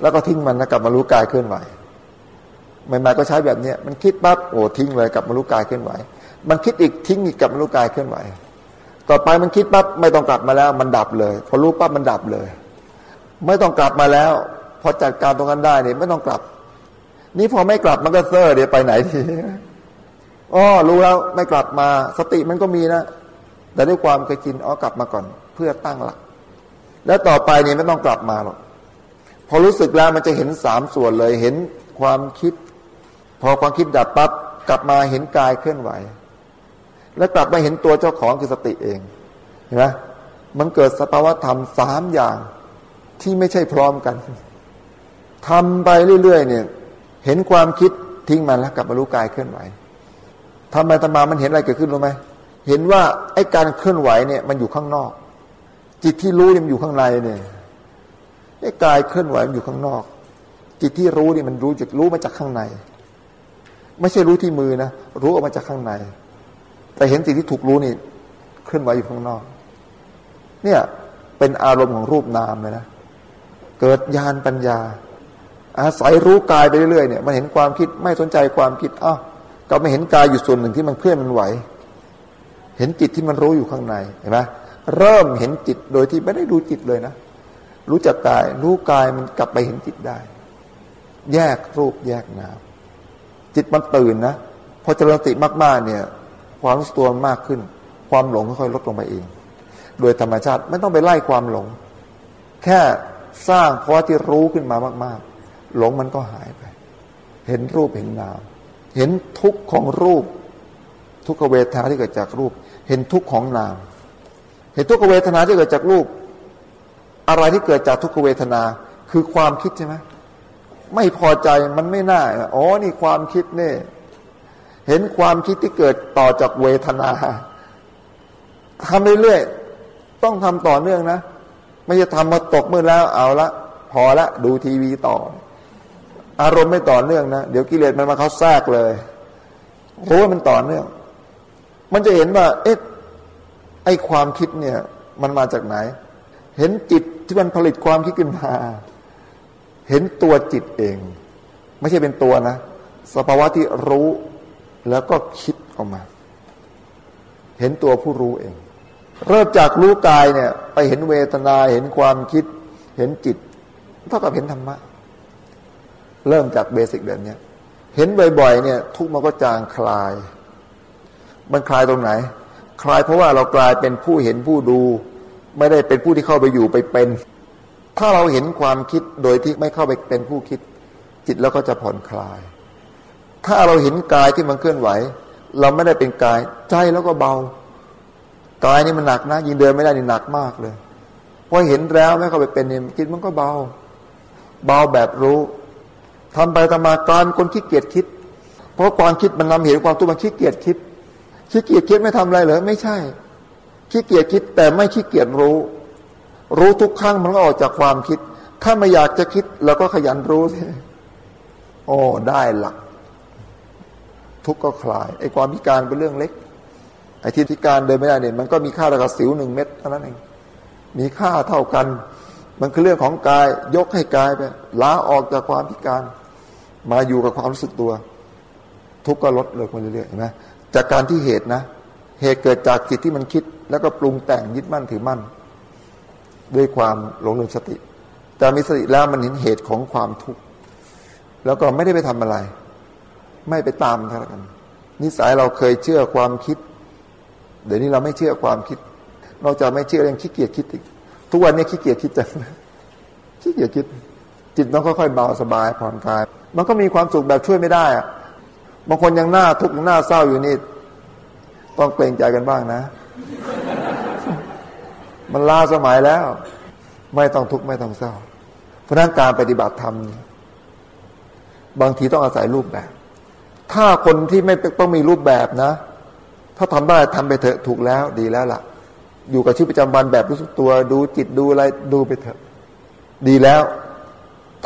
แล้วก็ทิ้งมันนะกลับมารู้กายเคลื่อนไหวใหม่ๆก็ใช้แบบเนี้ยมันคิดปั๊บโอ้ทิ้งเลยกลับมารู้กายเคลื่อนไหว มันคิดอีกทิ้งอีกกลับมารู้กายเคลื่อนไหว ต่อไปมันคิดปั๊บไม่ต้องกลับมาแล้ว มันดับเลย พอรู้ปั๊บมันดับเลย ไม่ต้องกลับมาแล้ว พอจัดการตรงนั้นได้เนี่ยไม่ต้องกลับ นี่พอไม่กลับมันก็เซอร์เดี๋ยวไปไหนทีอ๋อรู้แล้วไม่กลับมาสติมันก็มีนะ แต่ด้วยความเคยชินอ๋อกลับมาก่อน เพื่อตั้งหลัก แล้วต่อไปเนี่ยไม่ต้องกลับมาหรอก อรู้สึกแล้วมันจะเห็นสามส่วนเลยเห็นความคิด พอความคิดดับปั๊บกลับมาเห็นกายเคลื่อนไหว แล้วกลับมาเห็นตัวเจ้าของคือสติเองเห็นไหมมันเกิดสภาวธรรมสามอย่างที่ไม่ใช่พร้อมกันทำไปเรื่อยๆเนี่ย เห็นความคิดทิ้งมันแล้วกลับมารู้กายเคลื่อนไหวทำไปทำมามันเห็นอะไรเกิดขึ้นรู้ไหมเห็นว่าไอ้การเคลื่อนไหวเนี่ย มันอยู่ข้างนอก จิตที่รู้มันอยู่ข้างในเนี่ย ไอ้กายเคลื่อนไหวมันอยู่ข้างนอก จิตที่รู้นี่มันรู้จากรู้มาจากข้างใน ไม่ใช่รู้ที่มือนะรู้ออกมาจากข้างใน แต่เห็นสิ่งที่ถูกรู้นี่เคลื่อนไหวอยู่ข้างนอก เนี่ยเป็นอารมณ์ของรูปนามเลยนะเกิดญาณปัญญา อาศัยรู้กายไปเรื่อยๆเนี่ยมันเห็นความคิดไม่สนใจความคิดอ้าวก็ไม่เห็นกายอยู่ส่วนหนึ่งที่มันเคลื่อนมันไหว เห็นจิตที่มันรู้อยู่ข้างในเห็นไหมเริ่มเห็นจิตโดยที่ไม่ได้ดูจิตเลยนะ รู้จักกาย รู้กายมันกลับไปเห็นจิตได้ แยกรูปแยกนามจิตมันตื่นนะพอเจริญสติมาก ๆ เนี่ย ความรู้ตัวมากขึ้น ความหลงค่อยๆลดลงไปเอง โดยธรรมชาติไม่ต้องไปไล่ความหลง แค่สร้างเพราะที่รู้ขึ้นมามาก ๆ หลงมันก็หายไป เห็นรูปเห็นนาม เห็นทุกข์ของรูป ทุกขเวทนาที่เกิดจากรูป เห็นทุกข์ของนาม เห็นทุกขเวทนาที่เกิดจากรูป อะไรที่เกิดจากทุกขเวทนา คือความคิดใช่ไหมไม่พอใจมันไม่น่าอ๋อนี่ความคิดเนี่ยเห็นความคิดที่เกิดต่อจากเวทนาทำเรื่อยๆต้องทำต่อเนื่องนะ ไม่จะทำมาตกมือแล้วเอาละพอละดูทีวีต่อ อารมณ์ไม่ต่อเนื่องนะ เดี๋ยวกิเลสมันมาเขาแทรกเลยรู้ว่ามันต่อเนื่อง มันจะเห็นว่า เอ๊ะไอความคิดเนี่ย มันมาจากไหน เห็นจิต ที่มันผลิตความคิดขึ้นมา เห็นตัวจิตเอง ไม่ใช่เป็นตัวนะ สภาวะที่รู้แล้วก็คิดออกมา เห็นตัวผู้รู้เอง เริ่มจากรู้กายเนี่ย ไปเห็นเวทนาเห็นความคิด เห็นจิตเท่ากับเห็นธรรมะ เริ่มจากเบสิกแบบนี้เห็นบ่อยๆเนี่ย ทุกมันก็จางคลาย มันคลายตรงไหน คลายเพราะว่าเรากลายเป็นผู้เห็นผู้ดู ไม่ได้เป็นผู้ที่เข้าไปอยู่ไปเป็น ถ้าเราเห็นความคิดโดยที่ไม่เข้าไปเป็นผู้คิด จิตแล้วก็จะผ่อนคลาย ถ้าเราเห็นกายที่มันเคลื่อนไหว เราไม่ได้เป็นกาย ใจแล้วก็เบากายนี่มันหนักนะยิงเดินไม่ได้นี่หนักมากเลยพอเห็นแล้วไม่เข้าไปเป็นเนี่ยจิตมันก็เบา เบาแบบรู้ทำไปทำมาการคนขี้เกียจคิด เพราะความคิดมันนำเหตุความตัวมันขี้เกียจคิดขี้เกียจคิดไม่ทำอะไรเหรอไม่ใช่ ขี้เกียจคิดแต่ไม่ขี้เกียจรู้ รู้ทุกครั้งมันก็ออกจากความคิด ถ้าไม่อยากจะคิดเราก็ขยันรู้สิโอ้ได้หลัก ทุกก็คลายไอ้ความพิการเป็นเรื่องเล็ก ไอ้ที่พิการเดินไม่ได้เนี่ยมันก็มีค่าระดับสิวหนึ่งเม็ดเท่านั้นเองมีค่าเท่ากัน มันคือเรื่องของกาย ยกให้กายไปล้าออกจากความพิการ มาอยู่กับความรู้สึกตัว ทุกก็ลดเลยมาเรื่อยๆเห็นไหมจากการที่เหตุนะ เหตุเกิดจากจิตที่มันคิด แล้วก็ปรุงแต่งยึดมั่นถือมั่น ด้วยความหลงลืมสติ แต่มีสติแล้วมันเห็นเหตุของความทุกข์แล้วก็ไม่ได้ไปทำอะไร ไม่ไปตามเท่ากัน นิสัยเราเคยเชื่อความคิด เดี๋ยวนี้เราไม่เชื่อความคิด นอกจากไม่เชื่อยังขี้เกียจคิดอีกทุกวันนี้ขี้เกียจคิดจังขี้เกียจคิด จิตต้องค่อยๆเบาสบายผ่อนคลาย มันก็มีความสุขแบบช่วยไม่ได้อะบางคนยังหน้าทุกข์หน้าเศร้าอยู่นี่ ต้องเกรงใจกันบ้างนะ มันลาสมัยแล้ว ไม่ต้องทุกข์ไม่ต้องเศร้า เพราะนั้นการปฏิบัติธรรมบางทีต้องอาศัยรูปแบบ ถ้าคนที่ไม่ต้องมีรูปแบบนะ ถ้าทำได้ทำไปเถอะถูกแล้วดีแล้วล่ะ อยู่กับชีวิตประจำวันแบบรู้สึกตัว ดูจิตดูอะไรดูไปเถอะ ดีแล้ว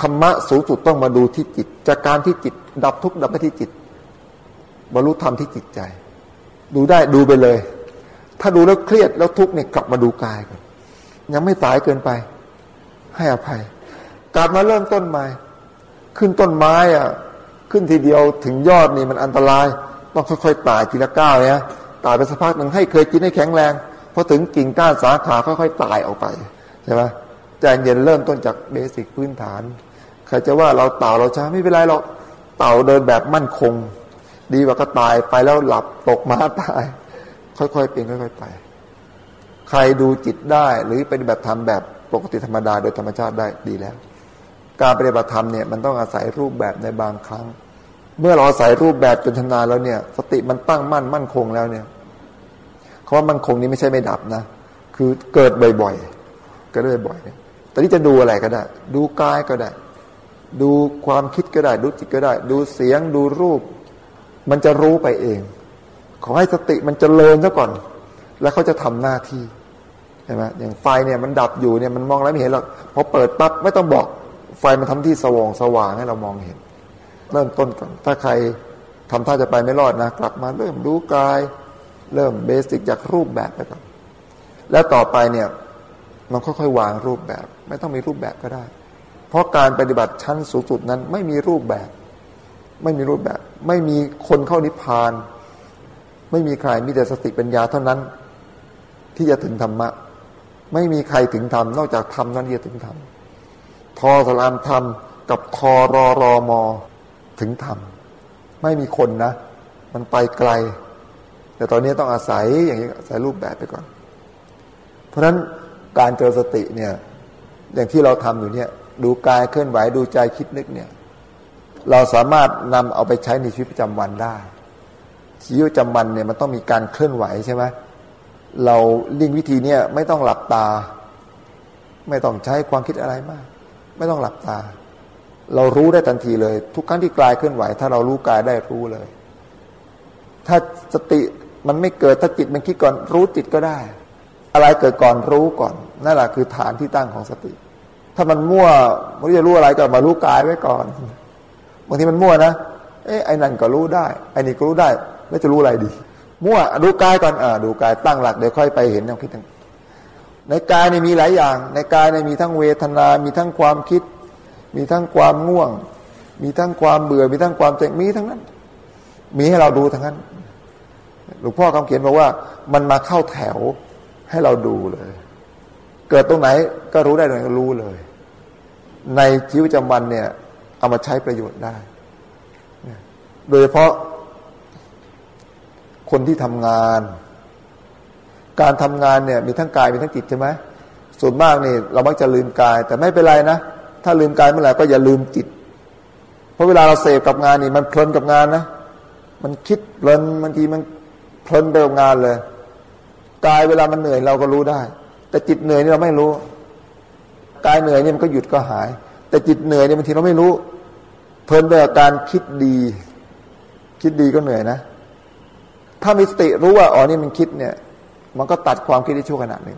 ธรรมะสูงสุดต้องมาดูที่จิต จากการที่จิต ดับทุกข์ดับไปที่จิตบรรลุธรรมที่จิตใจ ดูได้ดูไปเลย ถ้าดูแล้วเครียดแล้วทุกข์เนี่ยกลับมาดูกายก่อนยังไม่สายเกินไป ให้อภัย กลับมาเริ่มต้นใหม่ ขึ้นต้นไม้อะ ขึ้นทีเดียวถึงยอดนี่มันอันตราย ต้องค่อยๆตายทีละก้าวเนี่ยตายไปสักพักหนึ่งให้เคยกินให้แข็งแรงพอถึงกิ่งก้านสาขาค่อยๆตายออกไปใช่ไหมใจเย็นเริ่มต้นจากเบสิกพื้นฐานใครจะว่าเราเต่าเราช้าไม่เป็นไรหรอกเต่าเดินแบบมั่นคง ดีกว่าก็ตายไปแล้วหลับตกมาตาย ค่อยๆเป็นค่อย ๆ ไป ใครดูจิตได้ หรือเป็นแบบทำแบบปกติธรรมดาโดยธรรมชาติได้ดีแล้ว การปฏิบัติธรรมเนี่ยมันต้องอาศัยรูปแบบในบางครั้ง เมื่อเราอาศัยรูปแบบจนชำนาญแล้วเนี่ย สติมันตั้งมั่นมั่นคงแล้วเนี่ยคาว่ามั่นคงนี้ไม่ใช่ไม่ดับนะคือเกิดบ่อยๆก็ได้บ่อยเนี่ยแต่นี่จะดูอะไรก็ได้ ดูกายก็ได้ ดูความคิดก็ได้ ดูจิตก็ได้ ดูเสียงดูรูป มันจะรู้ไปเอง ขอให้สติมันจเจริญซะก่อน แล้วเขาจะทำหน้าที่ใช่ไหมอย่างไฟเนี่ยมันดับอยู่เนี่ยมันมองแล้วไม่เห็นหรอกพอเปิดปั๊บไม่ต้องบอกไฟมันทำที่สว่างสว่างให้เรามองเห็น เริ่มต้นก่อนถ้าใครทำท่าจะไปไม่รอดนะกลับมาเริ่มดูกาย เริ่มเบสิกจากรูปแบบไปก่อนแล้วต่อไปเนี่ยมันค่อยๆวางรูปแบบ ไม่ต้องมีรูปแบบก็ได้ เพราะการปฏิบัติชั้นสูงสุดนั้นไม่มีรูปแบบ ไม่มีรูปแบบ ไม่มีคนเข้านิพพาน ไม่มีใครมีแต่สติปัญญาเท่านั้น ที่จะถึงธรรมะ ไม่มีใครถึงธรรมนอกจากธรรมนั้นที่จะถึงธรรมทอสลามธรรมกับทอรอรอมอถึงธรรมไม่มีคนนะ มันไปไกล แต่ตอนนี้ต้องอาศัยอย่างนี้อาศัยรูปแบบไปก่อน เพราะฉะนั้นการเจอสติเนี่ย อย่างที่เราทำอยู่เนี่ย ดูกายเคลื่อนไหวดูใจคิดนึกเนี่ย เราสามารถนำเอาไปใช้ในชีวิตประจำวันได้ ชีวิตประจำวันเนี่ยมันต้องมีการเคลื่อนไหวใช่ไหมเราลิงวิธีเนี่ยไม่ต้องหลับตา ไม่ต้องใช้ความคิดอะไรมาก ไม่ต้องหลับตา เรารู้ได้ทันทีเลย ทุกครั้งที่กลายเคลื่อนไหว ถ้าเรารู้กายได้รู้เลย ถ้าสติมันไม่เกิดถ้าจิตมันคิดก่อนรู้จิตก็ได้ อะไรเกิดก่อนรู้ก่อนนั่นแหละคือฐานที่ตั้งของสติ ถ้ามันมั่วไม่รู้จะรู้อะไรก็มารู้กายไว้ก่อน บางทีมันมั่วนะเอ้ไอ้นั่นก็รู้ได้ไอ้นี่ก็รู้ได้แล้วจะรู้อะไรดี มั่วดูกายก่อนอ่าดูกายตั้งหลักเดี๋ยวค่อยไปเห็นความคิดทั้งในกายเนี่ยมีหลายอย่าง ในกายเนี่ยมีทั้งเวทนา มีทั้งความคิด มีทั้งความง่วง มีทั้งความเบื่อ มีทั้งความเจ็บมีทั้งนั้น มีให้เราดูทั้งนั้น หลวงพ่อคำเขียนบอกว่า มันมาเข้าแถวให้เราดูเลย เกิดตรงไหนก็รู้ได้ตรงไหนก็รู้เลย ในชีวิตประจำวันเนี่ย เอามาใช้ประโยชน์ได้ โดยเฉพาะคนที่ทำงาน การทำงานเนี่ยมีทั้งกายมีทั้งจิตใช่ไหมส่วนมากนี่เรามักจะลืมกาย แต่ไม่เป็นไรนะ ถ้าลืมกายเมื่อไหร่ก็อย่าลืมจิต เพราะเวลาเราเสพกับงานนี่มันเพลินกับงานนะ มันคิดเพลินบางทีมันเพลินไปกับงานเลย กายเวลามันเหนื่อยเราก็รู้ได้ แต่จิตเหนื่อยนี่เราไม่รู้ กายเหนื่อยนี่มันก็หยุดก็หาย แต่จิตเหนื่อยนี่บางทีเราไม่รู้ เพลินไปกับการคิดดี คิดดีก็เหนื่อยนะ ถ้ามีสติรู้ว่าอ๋อนี่มันคิดเนี่ย มันก็ตัดความคิดได้ชั่วขณะหนึ่ง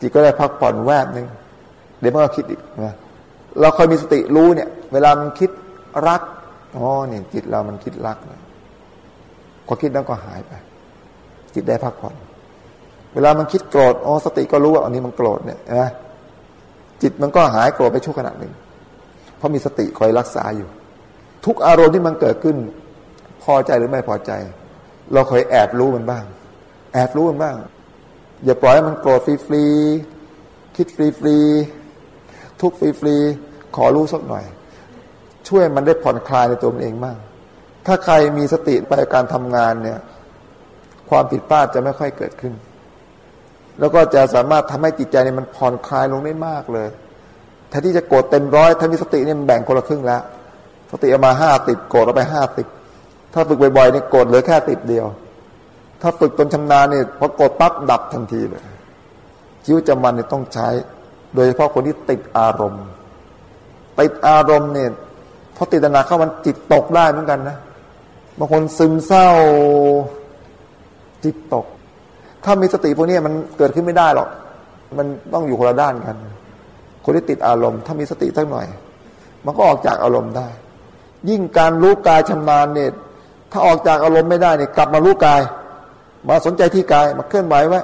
จิตก็ได้พักผ่อนแวบหนึ่งเดี๋ยวมันก็คิดอีกนะเราคอยมีสติรู้เนี่ย เวลามันคิดรักอ๋อเนี่ยจิตเรามันคิดรักนะความคิดนั้นก็หายไป จิตได้พักผ่อน เวลามันคิดโกรธอ๋อสติก็รู้ว่าอันนี้มันโกรธเนี่ยนะจิตมันก็หายโกรธไปชั่วขณะหนึ่งเพราะมีสติคอยรักษาอยู่ ทุกอารมณ์ที่มันเกิดขึ้น พอใจหรือไม่พอใจ เราคอยแอบรู้มันบ้าง แอบรู้มันบ้าง อย่าปล่อยให้มันโกรธฟรีๆคิดฟรีๆทุกฟรีๆขอรู้สักหน่อย ช่วยมันได้ผ่อนคลายในตัวมันเองบ้างถ้าใครมีสติไปการทำงานเนี่ย ความผิดพลาดจะไม่ค่อยเกิดขึ้น แล้วก็จะสามารถทำให้จิตใจเนี่ยมันผ่อนคลายลงได้มากเลยแทนที่จะโกรธเต็มร้อยถ้ามีสติเนี่ยมันแบ่งคนละครึ่งแล้ว สติเอามาห้าติดโกรธเอาไปห้าติดถ้าฝึกบ่อยๆเนี่ยโกรธเหลือแค่ติดเดียว ถ้าฝึกจนชำนาญเนี่ยพอโกรธปั๊บดับทันทีเลยชีวิตจำวันเนี่ยต้องใช้ โดยเฉพาะคนที่ติดอารมณ์ติดอารมณ์เนี่ยพอติดนานเข้ามันจิตตกได้เหมือนกันนะบางคนซึมเศร้าจิตตก ถ้ามีสติพวกนี้มันเกิดขึ้นไม่ได้หรอก มันต้องอยู่คนละด้านกัน คนที่ติดอารมณ์ ถ้ามีสติสักหน่อย มันก็ออกจากอารมณ์ได้ ยิ่งการรู้กายชำนาญเนี่ยถ้าออกจากอารมณ์ไม่ได้เนี่ยกลับมารู้กาย มาสนใจที่กายมาเคลื่อนไหวไว้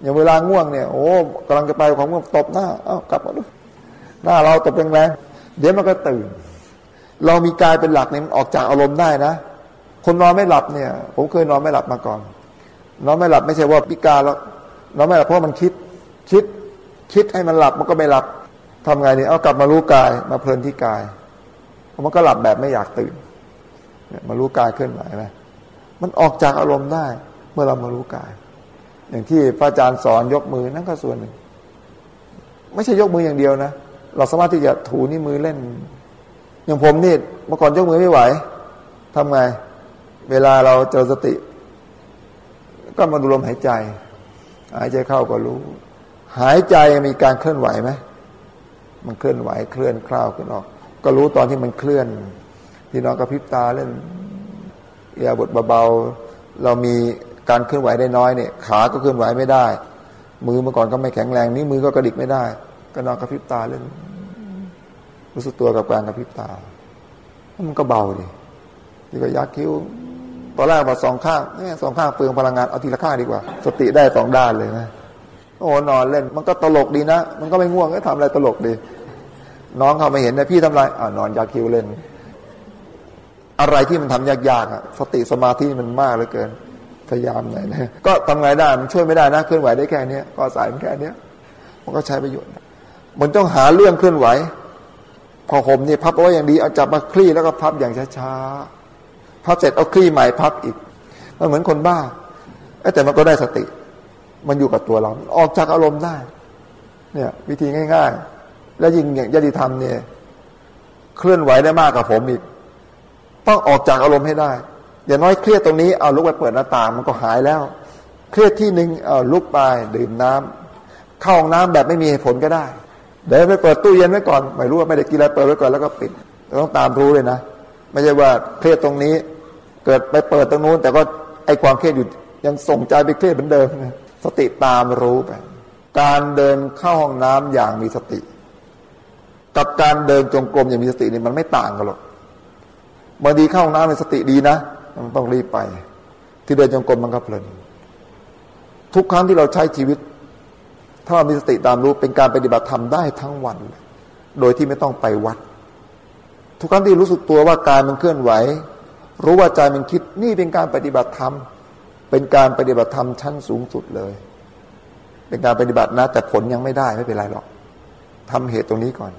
อย่างเวลาง่วงเนี่ยโอ้กำลังจะไปของง่วงตบหน้าเอ้ากลับมาดูหน้าเราตบแรงๆเดี๋ยวมันก็ตื่น เรามีกายเป็นหลักเนี่ยมันออกจากอารมณ์ได้นะ คนนอนไม่หลับเนี่ย ผมเคยนอนไม่หลับมาก่อน นอนไม่หลับไม่ใช่ว่าพิการแล้วนอนไม่หลับเพราะมันคิดคิดคิดให้มันหลับมันก็ไม่หลับทำไงเนี่ยเอากลับมารู้กายมาเพลินที่กาย มันก็หลับแบบไม่อยากตื่นเนี่ยมารู้กายเคลื่อนไหวไหมมันออกจากอารมณ์ได้ เมื่อเรามารู้กาย อย่างที่พระอาจารย์สอนยกมือนั่นก็ส่วนหนึ่ง ไม่ใช่ยกมืออย่างเดียวนะเราสามารถที่จะถูนี่มือเล่น อย่างผมนี่เมื่อก่อนยกมือไม่ไหวทำไง เวลาเราเจอสติ ก็มาดูลมหายใจ หายใจเข้าก็รู้ หายใจมีการเคลื่อนไหวไหมมันเคลื่อนไหวเคลื่อนคล้าวขึ้นออก ก็รู้ตอนที่มันเคลื่อนที่น้องกระพริบตาเล่นเอียบทเบาๆเรามีการเคลื่อนไหวได้น้อยเนี่ยขาก็เคลื่อนไหวไม่ได้ มือเมื่อก่อนก็ไม่แข็งแรงนี้มือก็กระดิกไม่ได้ ก็นอนกระพริบตาเล่นรู้สึกตัวกับการกระพริบตา มันก็เบาดิที่ก็ยักคิ้วตอนแรกมาสองข้างเนี่ยสองข้างเปลืองพลังงานเอาทีละข้างดีกว่า สติได้สองด้านเลยนะโอ้นอนเล่น มันก็ตลกดีนะ มันก็ไม่ง่วงก็ทำอะไรตลกดี น้องเขาม่เห็นนะพี่ทำไรอ่านอนยาคิวเล่น อะไรที่มันทำยากๆอะสติสมาธิมันมากเหลือเกิน พยายามหน่อยนะก็ทำไงได้มันช่วยไม่ได้นะเคลื่อนไหวได้แค่นี้ก็สายมันแค่นี้มันก็ใช้ประโยชน์มันต้องหาเรื่องเคลื่อนไหว พอผมนี่พับเอาไว้อย่างดีเอาจับมาคลี่แล้วก็พับอย่างช้าๆพับเสร็จเอาคลี่ใหม่พับอีกมันเหมือนคนบ้าแต่มันก็ได้สติ มันอยู่กับตัวเรา ออกจากอารมณ์ได้ เนี่ย วิธีง่าย ๆ แล้วยิ่งอย่างยติธรรมเนี่ยเคลื่อนไหวได้มากกว่าผมอีก ต้องออกจากอารมณ์ให้ได้อย่างน้อยเครียดตรงนี้เอาลุกไปเปิดหน้าต่างมันก็หายแล้ว เครียดที่หนึ่งเอาลุกไปดื่มน้ำเข้าห้องน้ำแบบไม่มีเหตุผลก็ได้ เดี๋ยวไปเปิดตู้เย็นไว้ก่อน ไม่รู้ว่าไม่ได้กินอะไรเปิดไว้ก่อนแล้วก็ปิดต้องตามรู้เลยนะ ไม่ใช่ว่าเครียดตรงนี้ เกิดไปเปิดตรงนู้น แต่ก็ไอความเครียดอยู่ยังส่งใจไปเครียดเหมือนเดิมสติตามรู้ไปการเดินเข้าห้องน้ำอย่างมีสติ กับการเดินจงกรมอย่างมีสตินี่มันไม่ต่างกันหรอกบางทีเข้าห้องน้ำในสติดีนะมันต้องรีบไป ที่เดินจงกรมมันก็เพลินทุกครั้งที่เราใช้ชีวิต ถ้าเรามีสติตามรู้เป็นการปฏิบัติธรรมได้ทั้งวัน โดยที่ไม่ต้องไปวัด ทุกครั้งที่รู้สึกตัวว่ากายมันเคลื่อนไหว รู้ว่าใจมันคิดนี่เป็นการปฏิบัติธรรม เป็นการปฏิบัติธรรมชั้นสูงสุดเลย เป็นการปฏิบัตินะ แต่ผลยังไม่ได้ไม่เป็นไรหรอกทำเหตุตรงนี้ก่อน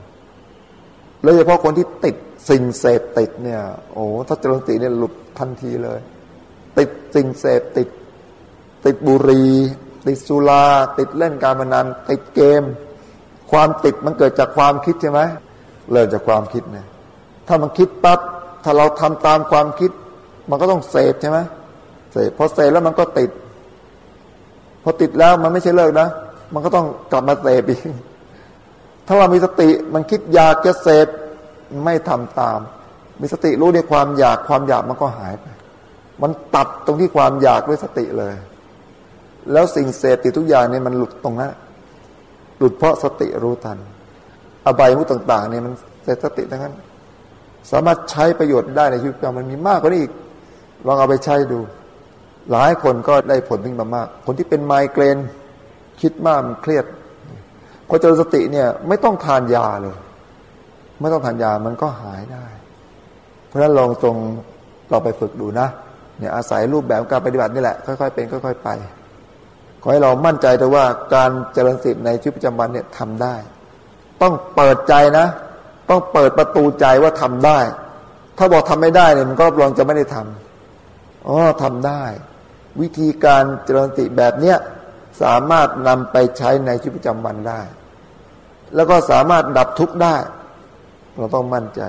โดยเฉพาะคนที่ติดสิ่งเสพติดเนี่ย โอ้ถ้าเจริญสติเนี่ยหลุดทันทีเลย ติดสิ่งเสพติด ติดบุหรี่ติดสุราติดเล่นการพนันติดเกม ความติดมันเกิดจากความคิดใช่ไหมเริ่มจากความคิดเนี่ยถ้ามันคิดปั๊บถ้าเราทำตามความคิด มันก็ต้องเสพใช่ไหมเสพพอเสพแล้วมันก็ติด พอติดแล้วมันไม่ใช่เลิกนะ มันก็ต้องกลับมาเสพอีก ถ้าว่ามีสติมันคิดอยากจะเสพไม่ทำตาม มีสติรู้ในความอยากความอยากมันก็หายไป มันตัดตรงที่ความอยากด้วยสติเลย แล้วสิ่งเสพติดทุกอย่างเนี่ยมันหลุดตรงนั้นหลุดเพราะสติรู้ทัน อบายมุตต่าง ๆ เนี่ยมันเสพสติทั้งนั้น สามารถใช้ประโยชน์ได้ในชีวิตประจำวันมีมากกว่านี้อีกลองเอาไปใช้ดู หลายคนก็ได้ผลถึงมามาก คนที่เป็นไมเกรนคิดมากมันเครียด พอเจอสติเนี่ย ไม่ต้องทานยาเลย ไม่ต้องทานยามันก็หายได้ เพราะฉะนั้นลองตรงเราไปฝึกดูนะเนี่ยอาศัยรูปแบบการปฏิบัตินี่แหละ ค่อยๆเป็นค่อย ๆ ไป ขอให้เรามั่นใจแต่ว่าการเจริญสติในชีวิตประจำวันเนี่ยทำได้ ต้องเปิดใจนะ ต้องเปิดประตูใจว่าทำได้ ถ้าบอกทำไม่ได้เนี่ยมันก็รับรองจะไม่ได้ทำอ๋อทำได้ วิธีการเจริญสติแบบเนี้ยสามารถนำไปใช้ในชีวิตประจำวันได้ แล้วก็สามารถดับทุกข์ได้ เราต้องมั่นใจ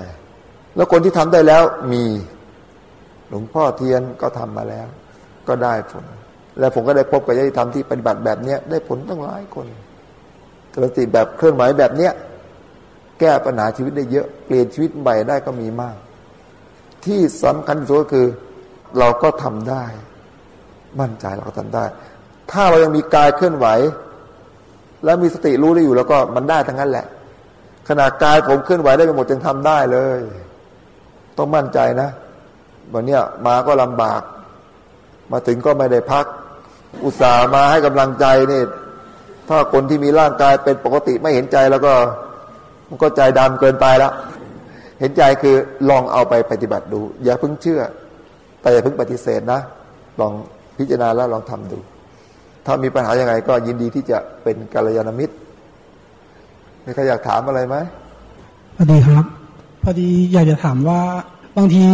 แล้วคนที่ทำได้แล้วมีหลวงพ่อเทียนก็ทำมาแล้ว ก็ได้ผล และผมก็ได้พบกับญาติธรรมที่ปฏิบัติแบบนี้ได้ผลตั้งหลายคนเจริญสติแบบเครื่องหมายแบบเนี้ยแก้ปัญหาชีวิตได้เยอะเปลี่ยนชีวิตใหม่ได้ก็มีมาก ที่สำคัญที่สุดก็คือ เราก็ทำได้ มั่นใจเราก็ทำได้ ถ้าเรายังมีกายเคลื่อนไหว แล้วมีสติรู้ได้อยู่แล้วก็มันได้ทั้งนั้นแหละ ขนาดกายผมเคลื่อนไหวได้ไปหมดยังทำได้เลย ต้องมั่นใจนะ วันนี้มาก็ลำบาก มาถึงก็ไม่ได้พัก อุตส่าห์มาให้กำลังใจนี่ถ้าคนที่มีร่างกายเป็นปกติไม่เห็นใจแล้วก็ มันก็ใจดำเกินไปแล้ว เห็นใจคือลองเอาไปปฏิบัติดู อย่าเพิ่งเชื่อ แต่อย่าเพิ่งปฏิเสธนะ ลองพิจารณาแล้วลองทำดู ถ้ามีปัญหายังไง ก็ยินดีที่จะเป็นกัลยาณมิตรมีใครอยากถามอะไรไหมพอดีครับ พอดีอยากจะถามว่าบางที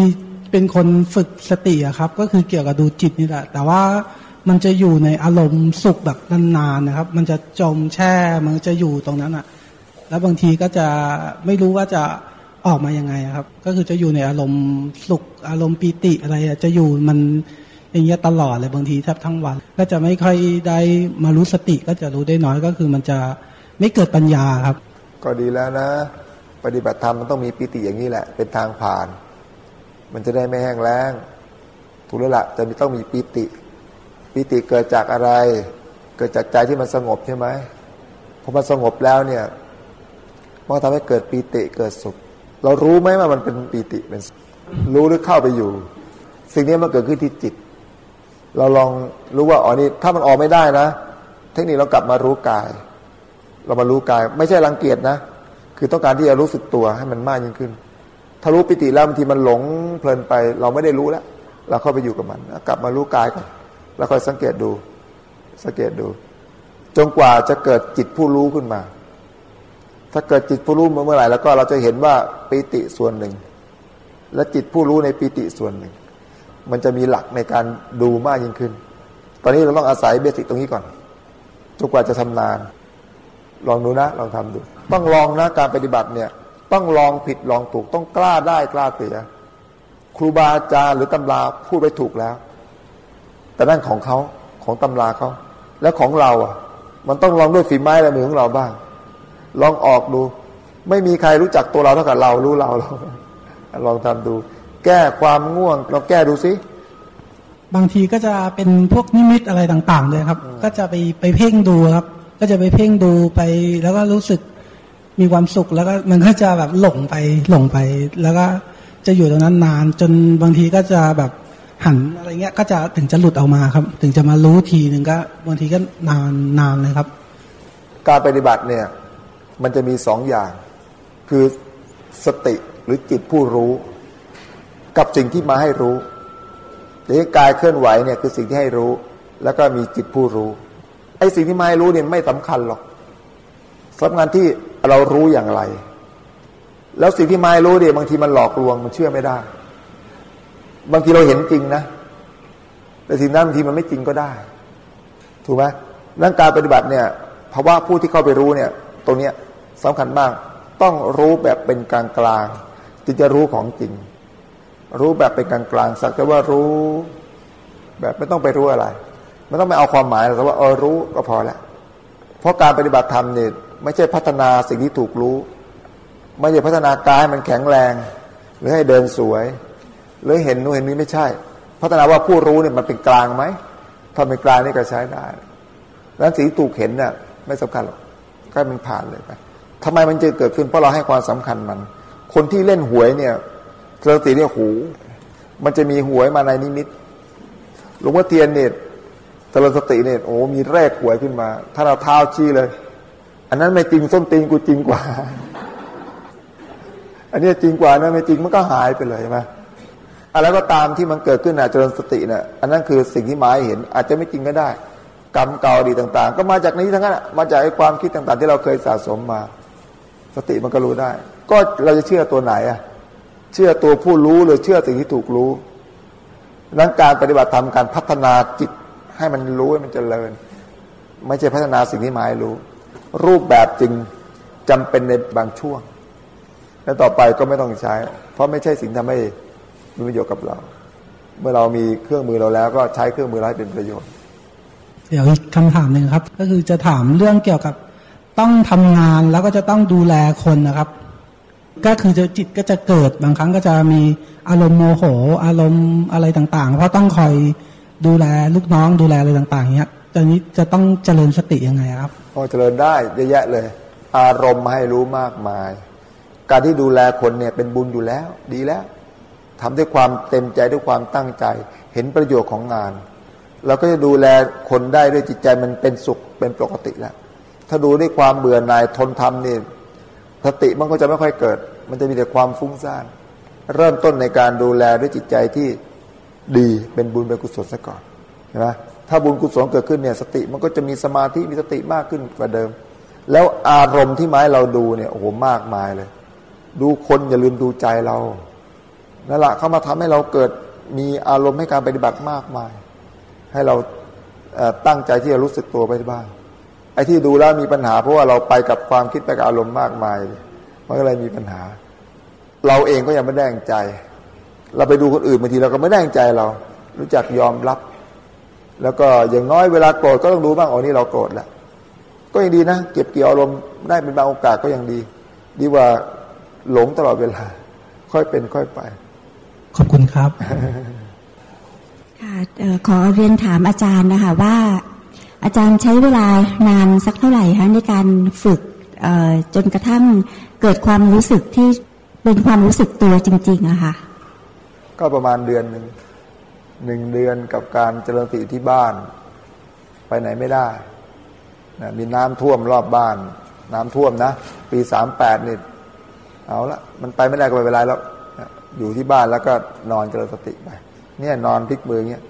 เป็นคนฝึกสติอะครับ ก็คือเกี่ยวกับดูจิตนี่แหละ แต่ว่ามันจะอยู่ในอารมณ์สุขแบบนานๆนะครับ มันจะจมแช่ มันจะอยู่ตรงนั้นอะแล้วบางทีก็จะไม่รู้ว่าจะออกมายังไงครับ ก็คือจะอยู่ในอารมณ์สุขอารมณ์ปีติอะไรอะจะอยู่มัน อย่างเงี้ยตลอดเลยบางทีแทบทั้งวัน ก็จะไม่ค่อยได้มารู้สติก็จะรู้ได้น้อยก็คือมันจะไม่เกิดปัญญาครับ ก็ดีแล้วนะ ปฏิบัติธรรมมันต้องมีปิติอย่างนี้แหละ เป็นทางผ่าน มันจะได้ไม่แห้งแล้งถูกแล้วละจะมีต้องมีปิติปิติเกิดจากอะไร เกิดจากใจที่มันสงบใช่ไหมพอมันสงบแล้วเนี่ยมันทำให้เกิดปีติเกิดสุข เรารู้ไหมว่ามันเป็นปีติเป็นสุขรู้หรือเข้าไปอยู่ สิ่งนี้มันเกิดขึ้นที่จิต เราลองรู้ว่าอ๋อนี่ถ้ามันออกไม่ได้นะ เทคนิคเรากลับมารู้กาย เรามารู้กาย ไม่ใช่รังเกียจนะ คือต้องการที่จะรู้สึกตัวให้มันมากยิ่งขึ้น ถ้ารู้ปิติแล้วบางทีมันหลงเพลินไป เราไม่ได้รู้แล้ว เราเข้าไปอยู่กับมัน กลับมารู้กายก่อนแล้วค่อยสังเกตดู สังเกตดู จนกว่าจะเกิดจิตผู้รู้ขึ้นมา ถ้าเกิดจิตผู้รู้เมื่อไหร่แล้วก็เราจะเห็นว่าปิติส่วนหนึ่ง และจิตผู้รู้ในปิติส่วนหนึ่ง มันจะมีหลักในการดูมากยิ่งขึ้น ตอนนี้เราต้องอาศัยเบสิกตรงนี้ก่อนจนกว่าจะทำนาน ลองดูนะ ลองทำดู ต้องลองนะการปฏิบัติเนี่ย ต้องลองผิดลองถูก ต้องกล้าได้กล้าเสีย ครูบาอาจารย์หรือตำราพูดไปถูกแล้ว แต่นั่นของเขาของตำราเขา แล้วของเราอะ มันต้องลองด้วยฝีไม้ลายมือของเราบ้าง ลองออกดู ไม่มีใครรู้จักตัวเราเท่ากับเรารู้เราเราลองทำดู แก้ความง่วงลองแก้ดูสิบางทีก็จะเป็นพวกนิมิตอะไรต่างๆเลยครับ ก็จะไปไปเพ่งดูครับ ก็จะไปเพ่งดูไป แล้วก็รู้สึกมีความสุขแล้วก็มันก็จะแบบหลงไปหลงไป แล้วก็จะอยู่ตรงนั้นนาน จนบางทีก็จะแบบหันอะไรเงี้ย ก็จะถึงจะหลุดออกมาครับ ถึงจะมารู้ทีหนึ่งก็บางทีก็นานนานเลยครับ การปฏิบัติเนี่ย มันจะมีสองอย่าง คือสติหรือจิตผู้รู้ กับสิ่งที่มาให้รู้หรือกายเคลื่อนไหวเนี่ยคือสิ่งที่ให้รู้ แล้วก็มีจิตผู้รู้ไอ้สิ่งที่มาให้รู้เนี่ยไม่สำคัญหรอกสำคัญที่เรารู้อย่างไร แล้วสิ่งที่มาให้รู้เนี่ยบางทีมันหลอกลวงมันเชื่อไม่ได้ บางทีเราเห็นจริงนะ แต่สิ่งนั้นบางทีมันไม่จริงก็ได้ ถูกไหมร่างการปฏิบัติเนี่ยภาวะผู้ที่เข้าไปรู้เนี่ย ตรงเนี้ยสำคัญมาก ต้องรู้แบบเป็นกลางกลางจึงจะรู้ของจริง รู้แบบเป็นกลางกลางสักแต่ว่ารู้ แบบไม่ต้องไปรู้อะไร ไม่ต้องไปเอาความหมายแต่ว่าเออรู้ก็พอแล้วเพราะการปฏิบัติธรรมเนี่ยไม่ใช่พัฒนาสิ่งที่ถูกรู้ ไม่ใช่พัฒนากายมันแข็งแรง หรือให้เดินสวย หรือเห็นนู้นเห็นนี้ไม่ใช่ พัฒนาว่าผู้รู้เนี่ยมันเป็นกลางไหมถ้าเป็นกลางนี่ก็ใช้ได้แล้วสิ่งที่ถูกเห็นเนี่ยไม่สำคัญหรอกก็มันผ่านเลยไปทำไมมันจะเกิดขึ้นเพราะเราให้ความสำคัญมัน คนที่เล่นหวยเนี่ย สติเนี่ยหูมันจะมีหวยมาในนิมิตหลวงพ่อเทียนเนี่ยตรสติเนี่ยโอ้มีแรกหวยขึ้นมา ถ้าเราเท้าชี้เลย อันนั้นไม่จริงส้นตีนกูจริงกว่า อันนี้จริงกว่านะไม่จริงมันก็หายไปเลยใช่ไหมอะไรก็ตามที่มันเกิดขึ้นนะเจริญสติเนี่ยอันนั้นคือสิ่งที่หมายเห็น อาจจะไม่จริงก็ได้ กรรมเก่าดีต่าง ๆ ก็มาจากนี้ทั้งนั้นมาจากไอ้ความคิดต่าง ๆ ที่เราเคยสะสมมา สติมันก็รู้ได้ ก็เราจะเชื่อตัวไหนอะ เชื่อตัวผู้รู้หรือเชื่อสิ่งที่ถูกรู้นั้นการปฏิบัติธรรมการพัฒนาจิตให้มันรู้ให้มันเจริญ ไม่ใช่พัฒนาสิ่งที่หมายรู้ รูปแบบจริงจำเป็นในบางช่วง แล้วต่อไปก็ไม่ต้องใช้ เพราะไม่ใช่สิ่งทำให้มีประโยชน์กับเรา เมื่อเรามีเครื่องมือเราแล้ว ก็ใช้เครื่องมือเราให้เป็นประโยชน์ เดี๋ยวอีกคำถามหนึ่งครับ ก็คือจะถามเรื่องเกี่ยวกับต้องทำงานแล้วก็จะต้องดูแลคนนะครับ ก็คือจะจิตก็จะเกิดบางครั้งก็จะมีอารมณ์โมโห อารมณ์อะไรต่างๆ เพราะต้องคอยดูแลลูกน้องดูแลอะไรต่างๆเนี้ยตอนนี้จะต้องเจริญสติยังไงครับพอเจริญได้เยอะแยะเลย อารมณ์มาให้รู้มากมาย การที่ดูแลคนเนี่ยเป็นบุญอยู่แล้ว ดีแล้วทำด้วยความเต็มใจด้วยความตั้งใจ เห็นประโยชน์ของงานเราก็จะดูแลคนได้ด้วยจิตใจมันเป็นสุขเป็นปกติแล้ว ถ้าดูด้วยความเบื่อหน่ายทนทำนี่ สติมันก็จะไม่ค่อยเกิด มันจะมีแต่ความฟุ้งซ่าน เริ่มต้นในการดูแลด้วยจิตใจที่ดีเป็นบุญเป็นกุศลซะก่อนใช่ไหมถ้าบุญกุศลเกิดขึ้นเนี่ยสติมันก็จะมีสมาธิมีสติมากขึ้นกว่าเดิม แล้วอารมณ์ที่ไม้เราดูเนี่ยโอ้โหมากมายเลย ดูคนอย่าลืมดูใจเรานั่นแหละเข้ามาทำให้เราเกิดมีอารมณ์ให้การปฏิบัติมากมาย ให้เราตั้งใจที่จะรู้สึกตัวไปบ้าง ไอ้ที่ดูแล้วมีปัญหา เพราะว่าเราไปกับความคิดไปกับอารมณ์มากมายมันก็เลยมีปัญหา เราเองก็ยังไม่แน่ใจ เราไปดูคนอื่นบางทีเราก็ไม่แน่ใจเรา รู้จักยอมรับ แล้วก็อย่างน้อยเวลาโกรธก็ต้องรู้บ้างอ๋อนี่เราโกรธแล้วก็ยังดีนะเก็บเกี่ยวอารมณ์ได้เป็นบางโอกาสก็ยังดี ดีกว่าหลงตลอดเวลา ค่อยเป็นค่อยไป ขอบคุณครับ ค่ะขอเรียนถามอาจารย์นะคะว่า อาจารย์ใช้เวลานานสักเท่าไหร่คะในการฝึกจนกระทั่งเกิดความรู้สึกที่เป็นความรู้สึกตัวจริงๆอะค่ะ ก็ประมาณเดือนหนึ่งหนึ่งเดือนกับการเจริญสติที่บ้าน ไปไหนไม่ได้นะมีน้ำท่วมรอบบ้าน น้ำท่วมนะ ปีสามแปดนี่เอาละมันไปไม่ได้ก็ไม่เป็นไรแล้ว อยู่ที่บ้านแล้วก็นอนเจริญสติไป เนี่ยนอนพลิกมือเงี้ย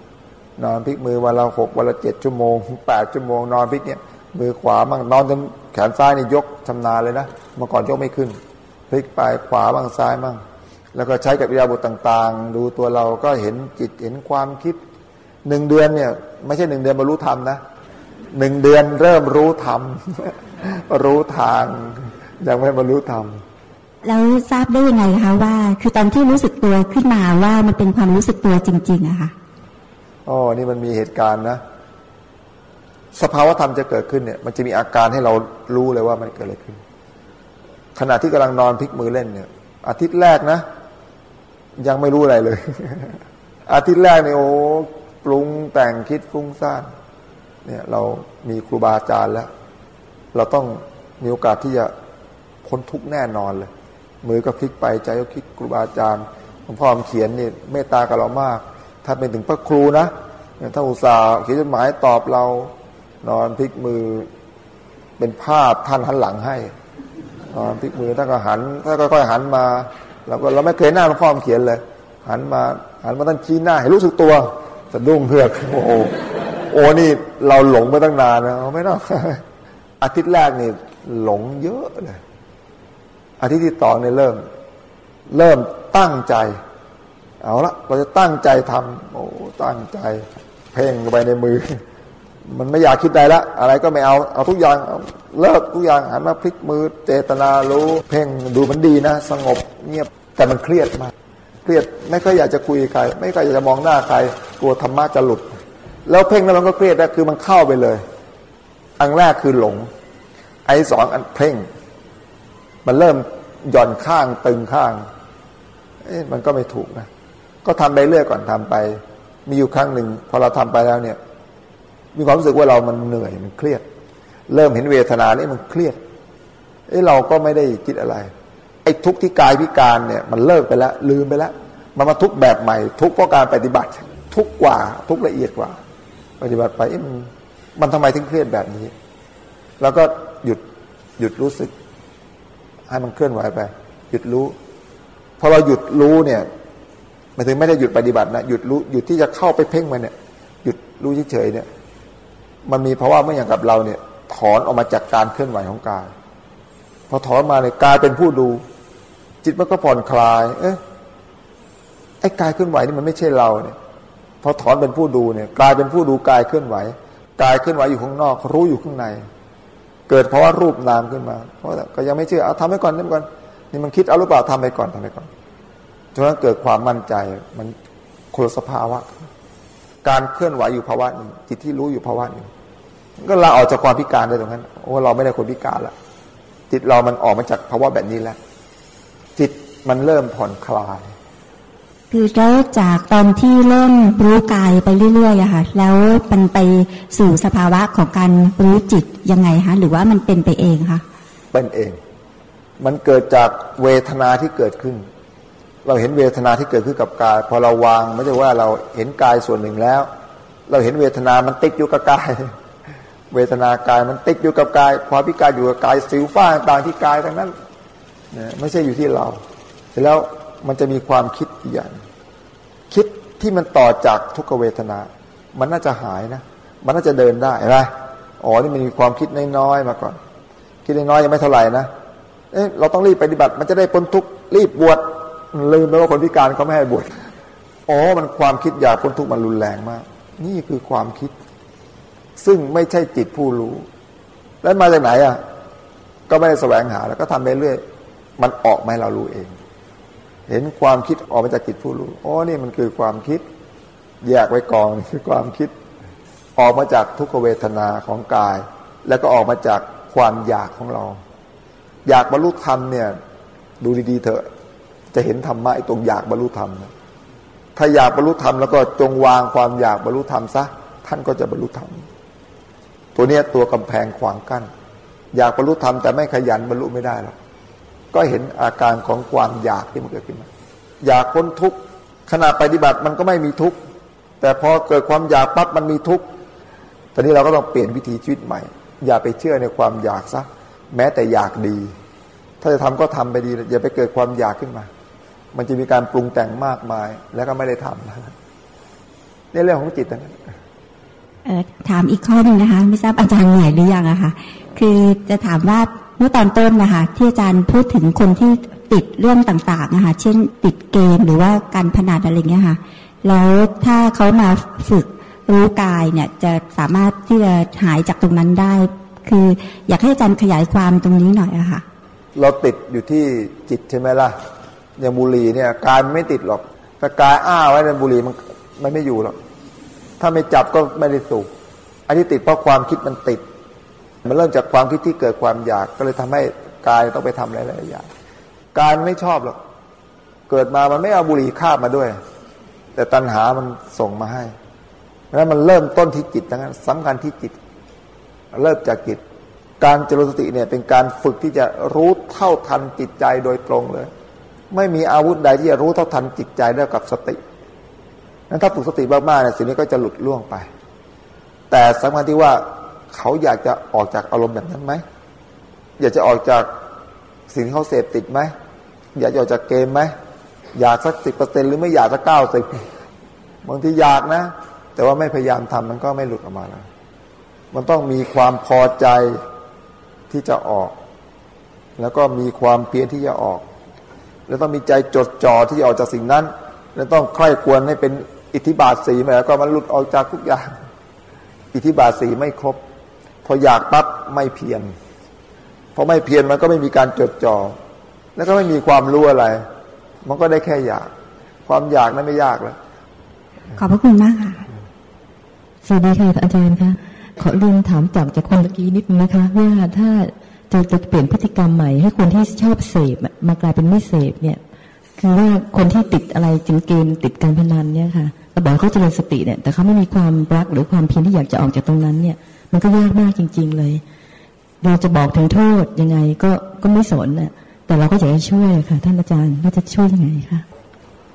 นอนพลิกมือวันละหกวันละเจ็ดชั่วโมงแปดชั่วโมง นอนพลิกเนี่ย มือขวาบ้างนอนจนแขนซ้ายนี่ยกชำนาญเลยนะเมื่อก่อนยกไม่ขึ้น พลิกไปขวาบ้างซ้ายบ้างแล้วก็ใช้กับวิยาบุตรต่างๆ ดูตัวเราก็เห็นจิตเห็นความคิดหนึ่งเดือนเนี่ย ไม่ใช่หนึ่งเดือนมารู้ธรรมนะหนึ่งเดือนเริ่มรู้ธรรมรู้ทาง ยังไม่มารู้ธรรมแล้วทราบได้ยังไงคะว่า คือตอนที่รู้สึกตัวขึ้นมาว่ามันเป็นความรู้สึกตัวจริง ๆอะค่ะ อ๋อนี่มันมีเหตุการณ์นะ สภาวธรรมจะเกิดขึ้นเนี่ย มันจะมีอาการให้เรารู้เลยว่ามันเกิดอะไรขึ้น ขณะที่กำลังนอนพลิกมือเล่นเนี่ย อาทิตย์แรกนะ ยังไม่รู้อะไรเลย อาทิตย์แรกเนี่ยโอ้ปรุงแต่งคิดฟุ้งซ่านเนี่ย เรามีครูบาอาจารย์แล้ว เราต้องมีโอกาสที่จะพ้นทุกแน่นอนเลย มือก็พลิกไปใจก็คลิกครูบาอาจารย์หลวงพ่อเขียนเนี่ยเมตตากับเรามาก ถ้าเป็นถึงพระครูนะถ้าอุตส่าห์เขียนจดหมายตอบเรา นอนพลิกมือเป็นภาพท่านหันหลังให้นอนพลิกมือท่านก็หันท่านก็ค่อยหันมาเราก็เราไม่เคยหน้าหลวงพ่อเขียนเลย หันมาหันมาท่านชี้หน้า ให้รู้สึกตัวสะดุ้งเพือกโอ้โหโอ้นี่เราหลงมาตั้งนานนะไม่ต้องอาทิตย์แรกนี่หลงเยอะเลยอาทิตย์ที่ต่อเนี่ยเริ่ม เริ่มตั้งใจ เอาละเราจะตั้งใจทำโอ้ตั้งใจ เพ่งไปในมือ มันไม่อยากคิดใดละอะไรก็ไม่เอา เอาทุกอย่างเลิกทุกอย่างหันมาพลิกมือเจตนารู้ เพ่งดูมันดีนะ สงบเงียบแต่มันเครียดมากเครียดไม่ค่อยอยากจะคุยใคร ไม่ค่อยอยากจะมองหน้าใครกลัวธรรมะจะหลุด แล้วเพ่งแล้วมันก็เครียดนะคือมันเข้าไปเลย อันแรกคือหลง ไอ้สองอันเพ่ง มันเริ่มหย่อนข้างตึงข้างเอ๊ะมันก็ไม่ถูกนะ ก็ทำไปเรื่อยก่อนทำไป มีอยู่ครั้งหนึ่งพอเราทำไปแล้วเนี่ย มีความรู้สึกว่าเรามันเหนื่อยมันเครียด เริ่มเห็นเวทนาเนี่ยมันเครียดเอ้เราก็ไม่ได้คิดอะไรไอ้ทุกที่กายพิการเนี่ยมันเลิกไปแล้วลืมไปแล้ว มันมาทุกแบบใหม่ ทุกเพราะการปฏิบัติ ทุกกว่า ทุกละเอียดกว่า ปฏิบัติไปมันมันทำไมถึงเครียดแบบนี้ แล้วก็หยุดหยุดรู้สึก ให้มันเคลื่อนไหวไป หยุดรู้พอเราหยุดรู้เนี่ย มายถึงไม่ได้หยุดปฏิบัตินะหยุดรู้หยุดที่จะเข้าไปเพ่งมันเนี่ย หยุดรู้เฉยๆเนี่ย มันมีเพราะว่าเมื่ออย่างกับเราเนี่ย ถอนออกมาจากการเคลื่อนไหวของกาย พอถอนมาเนี่ยกายเป็นผู้ดู จิตมันก็ผ่อนคลาย เอ๊ะไอ้กายเคลื่อนไหวนี่มันไม่ใช่เราเนี่ย พอถอนเป็นผู้ดูเนี่ยกลายเป็นผู้ดูกายเคลื่อนไหวกายเคลื่อนไหวอยู่ข้างนอก รู้อยู่ข้างในเกิดเพราะว่ารูปนามขึ้นมา เพราะก็ยังไม่เชื่อเอาทำไปก่อนทำไปก่อนนี่มันคิดเอาหรือเปล่าทำไปก่อนทำไปก่อน จนนั้นเกิดความมั่นใจมันคนละสภาวะ การเคลื่อนไหวอยู่ภาวะหนึ่งจิตที่รู้อยู่ภาวะหนึ่งก็ลาออกจากความพิการได้ตรงนั้นโอ้เราไม่ได้คนพิการละจิตเรามันออกมาจากภาวะแบบนี้แล้ว จิตมันเริ่มผ่อนคลาย คือแล้วจากตอนที่เริ่มรู้กายไปเรื่อยๆอะค่ะแล้วมันไปสู่สภาวะของการรู้จิตยังไงคะหรือว่ามันเป็นไปเองคะเป็นเอง มันเกิดจากเวทนาที่เกิดขึ้น เราเห็นเวทนาที่เกิดขึ้นกับกาย พอเราวางไม่ใช่ว่าเราเห็นกายส่วนหนึ่งแล้ว เราเห็นเวทนามันติดอยู่กับกาย เวทนากายมันติดอยู่กับกายความพิการอยู่กับกายสิวฟ้าต่างที่กายทั้งนั้นนะไม่ใช่อยู่ที่เรา เสร็จแล้วมันจะมีความคิดอย่าง คิดที่มันต่อจากทุกเวทนา มันน่าจะหายนะ มันน่าจะเดินได้เห็นไหมอ๋อนี่มันมีความคิดน้อยๆมาก่อน คิดน้อยๆยังไม่เท่าไหร่นะเอ๊ะเราต้องรีบปฏิบัติ มันจะได้พ้นทุกข์รีบบวช ลืมไปว่าคนพิการเขาไม่ให้บวชอ๋อมันความคิดอยากพ้นทุกข์มันรุนแรงมาก นี่คือความคิด ซึ่งไม่ใช่จิตผู้รู้ แล้วมาจากไหนอะ ก็ไม่ได้แสวงหาแล้วก็ทำไปเรื่อยมันออกมาให้เรารู้เอง เห็นความคิดออกมาจากจิตผู้รู้อ๋อนี่มันคือความคิด แยกไว้กองนี่คือความคิด ออกมาจากทุกขเวทนาของกาย แล้วก็ออกมาจากความอยากของเรา อยากบรรลุธรรมเนี่ย ดูดีๆเถอะ จะเห็นธรรมะไอ้ตรงอยากบรรลุธรรมนะถ้าอยากบรรลุธรรมแล้วก็จงวางความอยากบรรลุธรรมซะท่านก็จะบรรลุธรรม ตัวเนี้ยตัวกำแพงขวางกั้น อยากบรรลุธรรมแต่ไม่ขยันบรรลุไม่ได้หรอกก็เห็นอาการของความอยากที่มันเกิดขึ้นมาอยากพ้นทุกข์ขณะปฏิบัติมันก็ไม่มีทุกข์แต่พอเกิดความอยากปั๊บมันมีทุกข์ตอนนี้เราก็ต้องเปลี่ยนวิธีชีวิตใหม่ อย่าไปเชื่อในความอยากซะแม้แต่อยากดี ถ้าจะทำก็ทำไปดีอย่าไปเกิดความอยากขึ้นมา มันจะมีการปรุงแต่งมากมาย แล้วก็ไม่ได้ทำนี่เรื่องของจิตนะเอ่อถามอีกข้อหนึ่งนะคะ ไม่ทราบอาจารย์เหนื่อยหรือยังอะค่ะคือจะถามว่าเมื่อตอนต้นนะคะ ที่อาจารย์พูดถึงคนที่ติดเรื่องต่างๆนะคะเช่นติดเกมหรือว่าการพนันอะไรเงี้ยค่ะ แล้วถ้าเขามาฝึกรู้กายเนี่ยจะสามารถที่จะหายจากตรงนั้นได้ คืออยากให้อาจารย์ขยายความตรงนี้หน่อยอะค่ะ เราติดอยู่ที่จิตใช่ไหมล่ะ อย่างบุหรี่เนี่ยกายมันไม่ติดหรอกถ้ากายอ้าไว้ในบุหรี่มันมันไม่อยู่หรอกถ้าไม่จับก็ไม่ได้สูบอันนี้ติดเพราะความคิดมันติด มันเริ่มจากความคิดที่เกิดความอยากก็เลยทำให้กายต้องไปทำหลายๆอย่างกายไม่ชอบหรอกเกิดมามันไม่เอาบุหรี่คาบมาด้วย แต่ตัณหามันส่งมาให้เพราะฉะนั้นมันเริ่มต้นที่จิตทั้งนั้นสำคัญที่จิต เริ่มจากจิต การเจริญสติเนี่ยเป็นการฝึกที่จะรู้เท่าทันจิตใจโดยตรงเลย ไม่มีอาวุธใดที่จะรู้เท่าทันจิตใจได้กับสตินั้นถ้าฝึกสติมากๆเนี่ยสิ่งนี้ก็จะหลุดล่วงไป แต่สำคัญที่ว่าเขาอยากจะออกจากอารมณ์แบบนั้นไหมอยากจะออกจากสิ่งที่เขาเสพติดไหมอยากจะออกจากเกมไหมอยากสักสิบเปอร์เซ็นหรือไม่อยากสักเก้าสิบบางทีอยากนะ แต่ว่าไม่พยายามทำมันก็ไม่หลุดออกมาแล้วมันต้องมีความพอใจที่จะออก แล้วก็มีความเพียรที่จะออก แล้วต้องมีใจจดจ่อที่จะออกจากสิ่งนั้น แล้วต้องใคร่ควรให้เป็นอิทธิบาทสีแล้วก็มันหลุดออกจากทุกอย่าง อิทธิบาทสีไม่ครบ พออยากปั๊บไม่เพียรพอไม่เพียรมันก็ไม่มีการจดจ่อแล้วก็ไม่มีความรู้อะไร มันก็ได้แค่อยาก ความอยากนั้นไม่ยากแล้วขอบพระคุณมากค่ะสวัสดีค่ะอาจารย์คะขอเรียนถามจากจากคนเมื่อกี้นิดนึงนะคะว่าถ้า จะจะเปลี่ยนพฤติกรรมใหม่ให้คนที่ชอบเสพมากลายเป็นไม่เสพเนี่ยคือว่าคนที่ติดอะไรถึงเกมติดการพนันเนี่ยค่ะเราบอกเขาเจริญสติเนี่ยแต่เขาไม่มีความรักหรือความเพียรที่อยากจะออกจากตรงนั้นเนี่ย มันก็ยากมากจริง ๆ เลย เราจะบอกถึงโทษยังไงก็ก็ไม่สนน่ะแต่เราก็อยากจะช่วยค่ะ ท่านอาจารย์ว่าจะช่วยยังไงคะ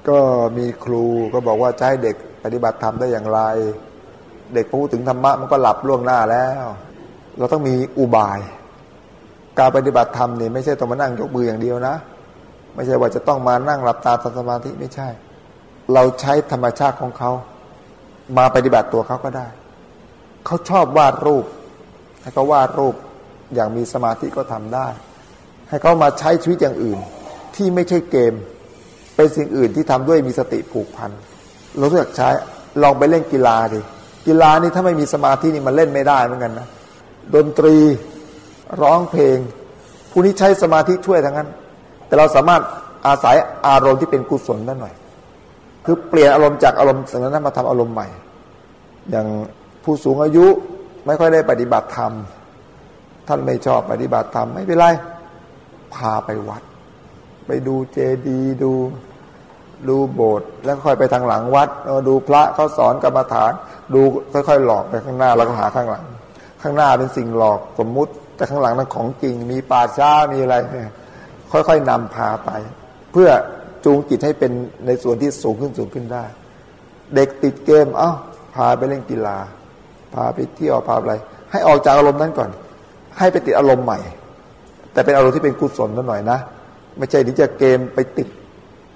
ก็มีครูก็บอกว่าจะให้เด็กปฏิบัติธรรมได้อย่างไร เด็กพูดถึงธรรมะมันก็หลับล่วงหน้าแล้ว เราต้องมีอุบาย การปฏิบัติธรรมนี่ไม่ใช่ต้องมานั่งยกมืออย่างเดียวนะ ไม่ใช่ว่าจะต้องมานั่งหลับตาทำสมาธิไม่ใช่ เราใช้ธรรมชาติของเขา มาปฏิบัติตัวเขาก็ได้ เขาชอบวาดรูป ให้เขาวาดรูปอย่างมีสมาธิก็ทำได้ ให้เขามาใช้ชีวิตอย่างอื่น ที่ไม่ใช่เกม เป็นสิ่งอื่นที่ทำด้วยมีสติผูกพันเราเลือกใช้ลองไปเล่นกีฬาดิกีฬานี่ถ้าไม่มีสมาธินี่มันเล่นไม่ได้เหมือนกันนะดนตรี ร้องเพลง ผู้นี้ใช้สมาธิช่วยทั้งนั้น แต่เราสามารถอาศัยอารมณ์ที่เป็นกุศลได้หน่อย คือเปลี่ยนอารมณ์จากอารมณ์สิ่งนั้นมาทำอารมณ์ใหม่ อย่างผู้สูงอายุไม่ค่อยได้ปฏิบัติธรรม ท่านไม่ชอบปฏิบัติธรรมไม่เป็นไร พาไปวัด ไปดูเจดีย์ดูดูโบสถ์แล้วค่อยไปทางหลังวัดดูพระเขาสอนกรรมฐาน ดูค่อยๆ หลอกไปข้างหน้าแล้วก็หาข้างหลัง ข้างหน้าเป็นสิ่งหลอกสมมุติ แต่ข้างหลังนั้นของจริง มีป่าช้ามีอะไรเนี่ยค่อยๆนำพาไป เพื่อจูงจิตให้เป็นในส่วนที่สูงขึ้นสูงขึ้นได้ เด็กติดเกม เอ้า พาไปเล่นกีฬา พาไปเที่ยวพาไปอะไร ให้ออกจากอารมณ์นั้นก่อน ให้ไปติดอารมณ์ใหม่ แต่เป็นอารมณ์ที่เป็นกุศลนิดหน่อยนะ ไม่ใช่ที่จะเกมไปติด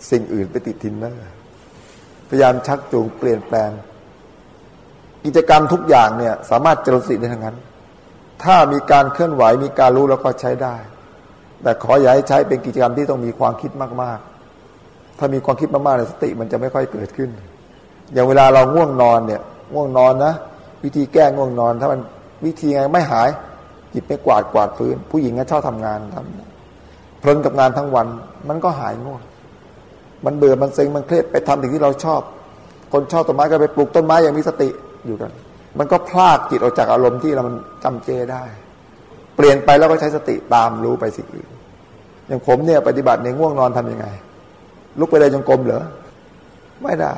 สิ่งอื่นไปติดทินเนอร์พยายามชักจูงเปลี่ยนแปลง กิจกรรมทุกอย่างเนี่ย สามารถเจริญสติได้ทั้งนั้น ถ้ามีการเคลื่อนไหวมีการรู้แล้วก็ใช้ได้ แต่ขออย่าให้ใช้เป็นกิจกรรมที่ต้องมีความคิดมาก ๆ ถ้ามีความคิดมากๆในสติมันจะไม่ค่อยเกิดขึ้น อย่างเวลาเราง่วงนอนเนี่ยง่วงนอนนะ วิธีแก้ง่วงนอน ถ้ามันวิธีไงไม่หายจิบไปกวาดกวาดพื้น ผู้หญิงก็ชอบทำงานทำเพลินกับงานทั้งวัน มันก็หายง่วงมันเบื่อมันเซ็งมันเครียดไปทำสิ่งที่เราชอบ คนชอบต้นไม้ก็ไปปลูกต้นไม้อย่างมีสติอยู่กัน มันก็พลากจิตออกจากอารมณ์ที่เรามันจำเจได้ เปลี่ยนไปแล้วก็ใช้สติตามรู้ไปสิ่งอื่น อย่างผมเนี่ยปฏิบัติในง่วงนอนทํำยังไง ลุกไปเลยจงกรมเหรอ ไม่ได้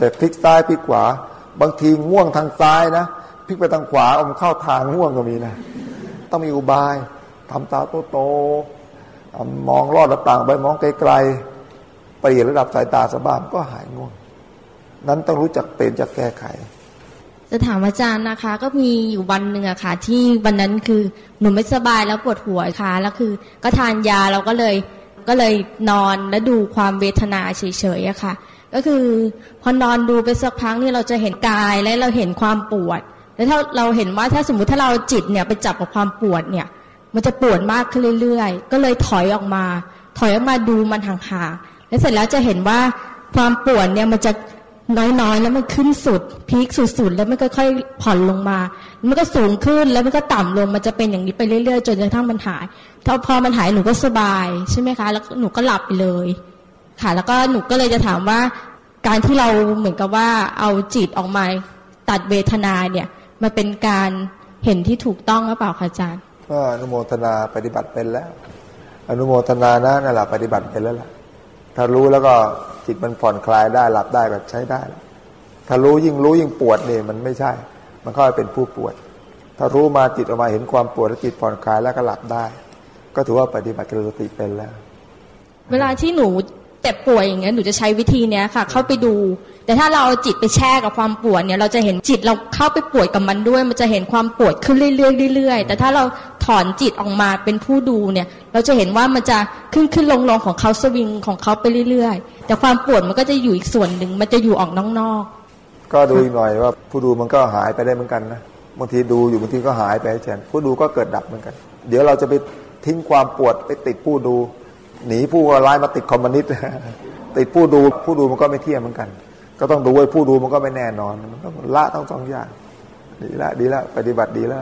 แต่พลิกซ้ายพลิกขวา บางทีง่วงทางซ้ายนะพลิกไปทางขวาอมเข้าทางง่วงก็มีนะ ต้องมีอุบายทำตาโตๆมองลอดหน้าต่างไปมองไกลๆเปลี่ยนระดับสายตาสบายก็หายง่วง นั้นต้องรู้จักเปลี่ยนจักแก้ไข จะถามอาจารย์นะคะ ก็มีอยู่วันหนึ่งอะค่ะ ที่วันนั้นคือหนูไม่สบายแล้วปวดหัวค่ะแล้วคือ ก็ทานยาเราก็เลยก็เลยนอนและดูความเวทนาเฉยๆอะค่ะ ก็คือพอนอนดูไปสักพักนี่เราจะเห็นกายและเราเห็นความปวด แล้วถ้าเราเห็นว่าถ้าสมมติถ้าเราจิตเนี่ยไปจับกับความปวดเนี่ย มันจะปวดมากขึ้นเรื่อยๆ ก็เลยถอยออกมา ถอยออกมาดูมันห่างๆแล้วเสร็จแล้วจะเห็นว่าความปวดเนี่ยมันจะ น้อยๆ แล้วมันขึ้นสุดพีคสุดๆ แล้วมันก็ค่อยผ่อนลงมา มันก็สูงขึ้นแล้วมันก็ต่ำลงมันจะเป็นอย่างนี้ไปเรื่อยๆ จนกระทั่งมันหายพอมันหายหนูก็สบายใช่ไหมคะ แล้วหนูก็หลับไปเลย ค่ะ แล้วก็หนูก็เลยจะถามว่า การที่เราเหมือนกับว่าเอาจิตออกมาตัดเวทนาเนี่ยมันเป็นการเห็นที่ถูกต้องหรือเปล่าคะอาจารย์ก็อนุโมทนาปฏิบัติเป็นแล้ว อนุโมทนานะนั่นแหละปฏิบัติเป็นแล้วล่ะ ถ้ารู้แล้วก็จิตมันผ่อนคลายได้หลับได้แบบใช้ได้ ถ้ารู้ยิ่งรู้ยิ่งปวดเนี่ยมันไม่ใช่ มันก็เป็นผู้ปวด ถ้ารู้มาจิตออกมาเห็นความปวดแล้วจิตผ่อนคลายแล้วก็หลับได้ ก็ถือว่าปฏิบัติกรสติเป็นแล้ว เวลาที่หนูเจ็บป่วยอย่างเงี้ยหนูจะใช้วิธีเนี้ยค่ะ เข้าไปดู แต่ถ้าเราเอาจิตไปแช่กับความปวดเนี่ยเราจะเห็นจิตเราเข้าไปปวดกับมันด้วย มันจะเห็นความปวดขึ้นเรื่อยๆเรื่อยๆ แต่ถ้าเราถอนจิตออกมาเป็นผู้ดูเนี่ย เราจะเห็นว่ามันจะขึ้นขึ้นลงลงของเขาสวิงของเขาไปเรื่อยๆ แต่ความปวดมันก็จะอยู่อีกส่วนหนึ่งมันจะอยู่ออกนอกๆก็ดูหน่อยว่าผู้ดูมันก็หายไปได้เหมือนกันนะบางทีดูอยู่บางทีก็หายไปแทนผู้ดูก็เกิดดับเหมือนกัน เดี๋ยวเราจะไปทิ้งความปวดไปติดผู้ดู หนีผู้ร้ายมาติดคอมมิวนิสต์ติดผู้ดูผู้ดูมันก็ไม่เที่ยงเหมือนกัน ก็ต้องดูว่าผู้ดูมันก็ไม่แน่นอน มันต้องละต้องสองอย่าง ดีละ ดีละ ปฏิบัติดีละ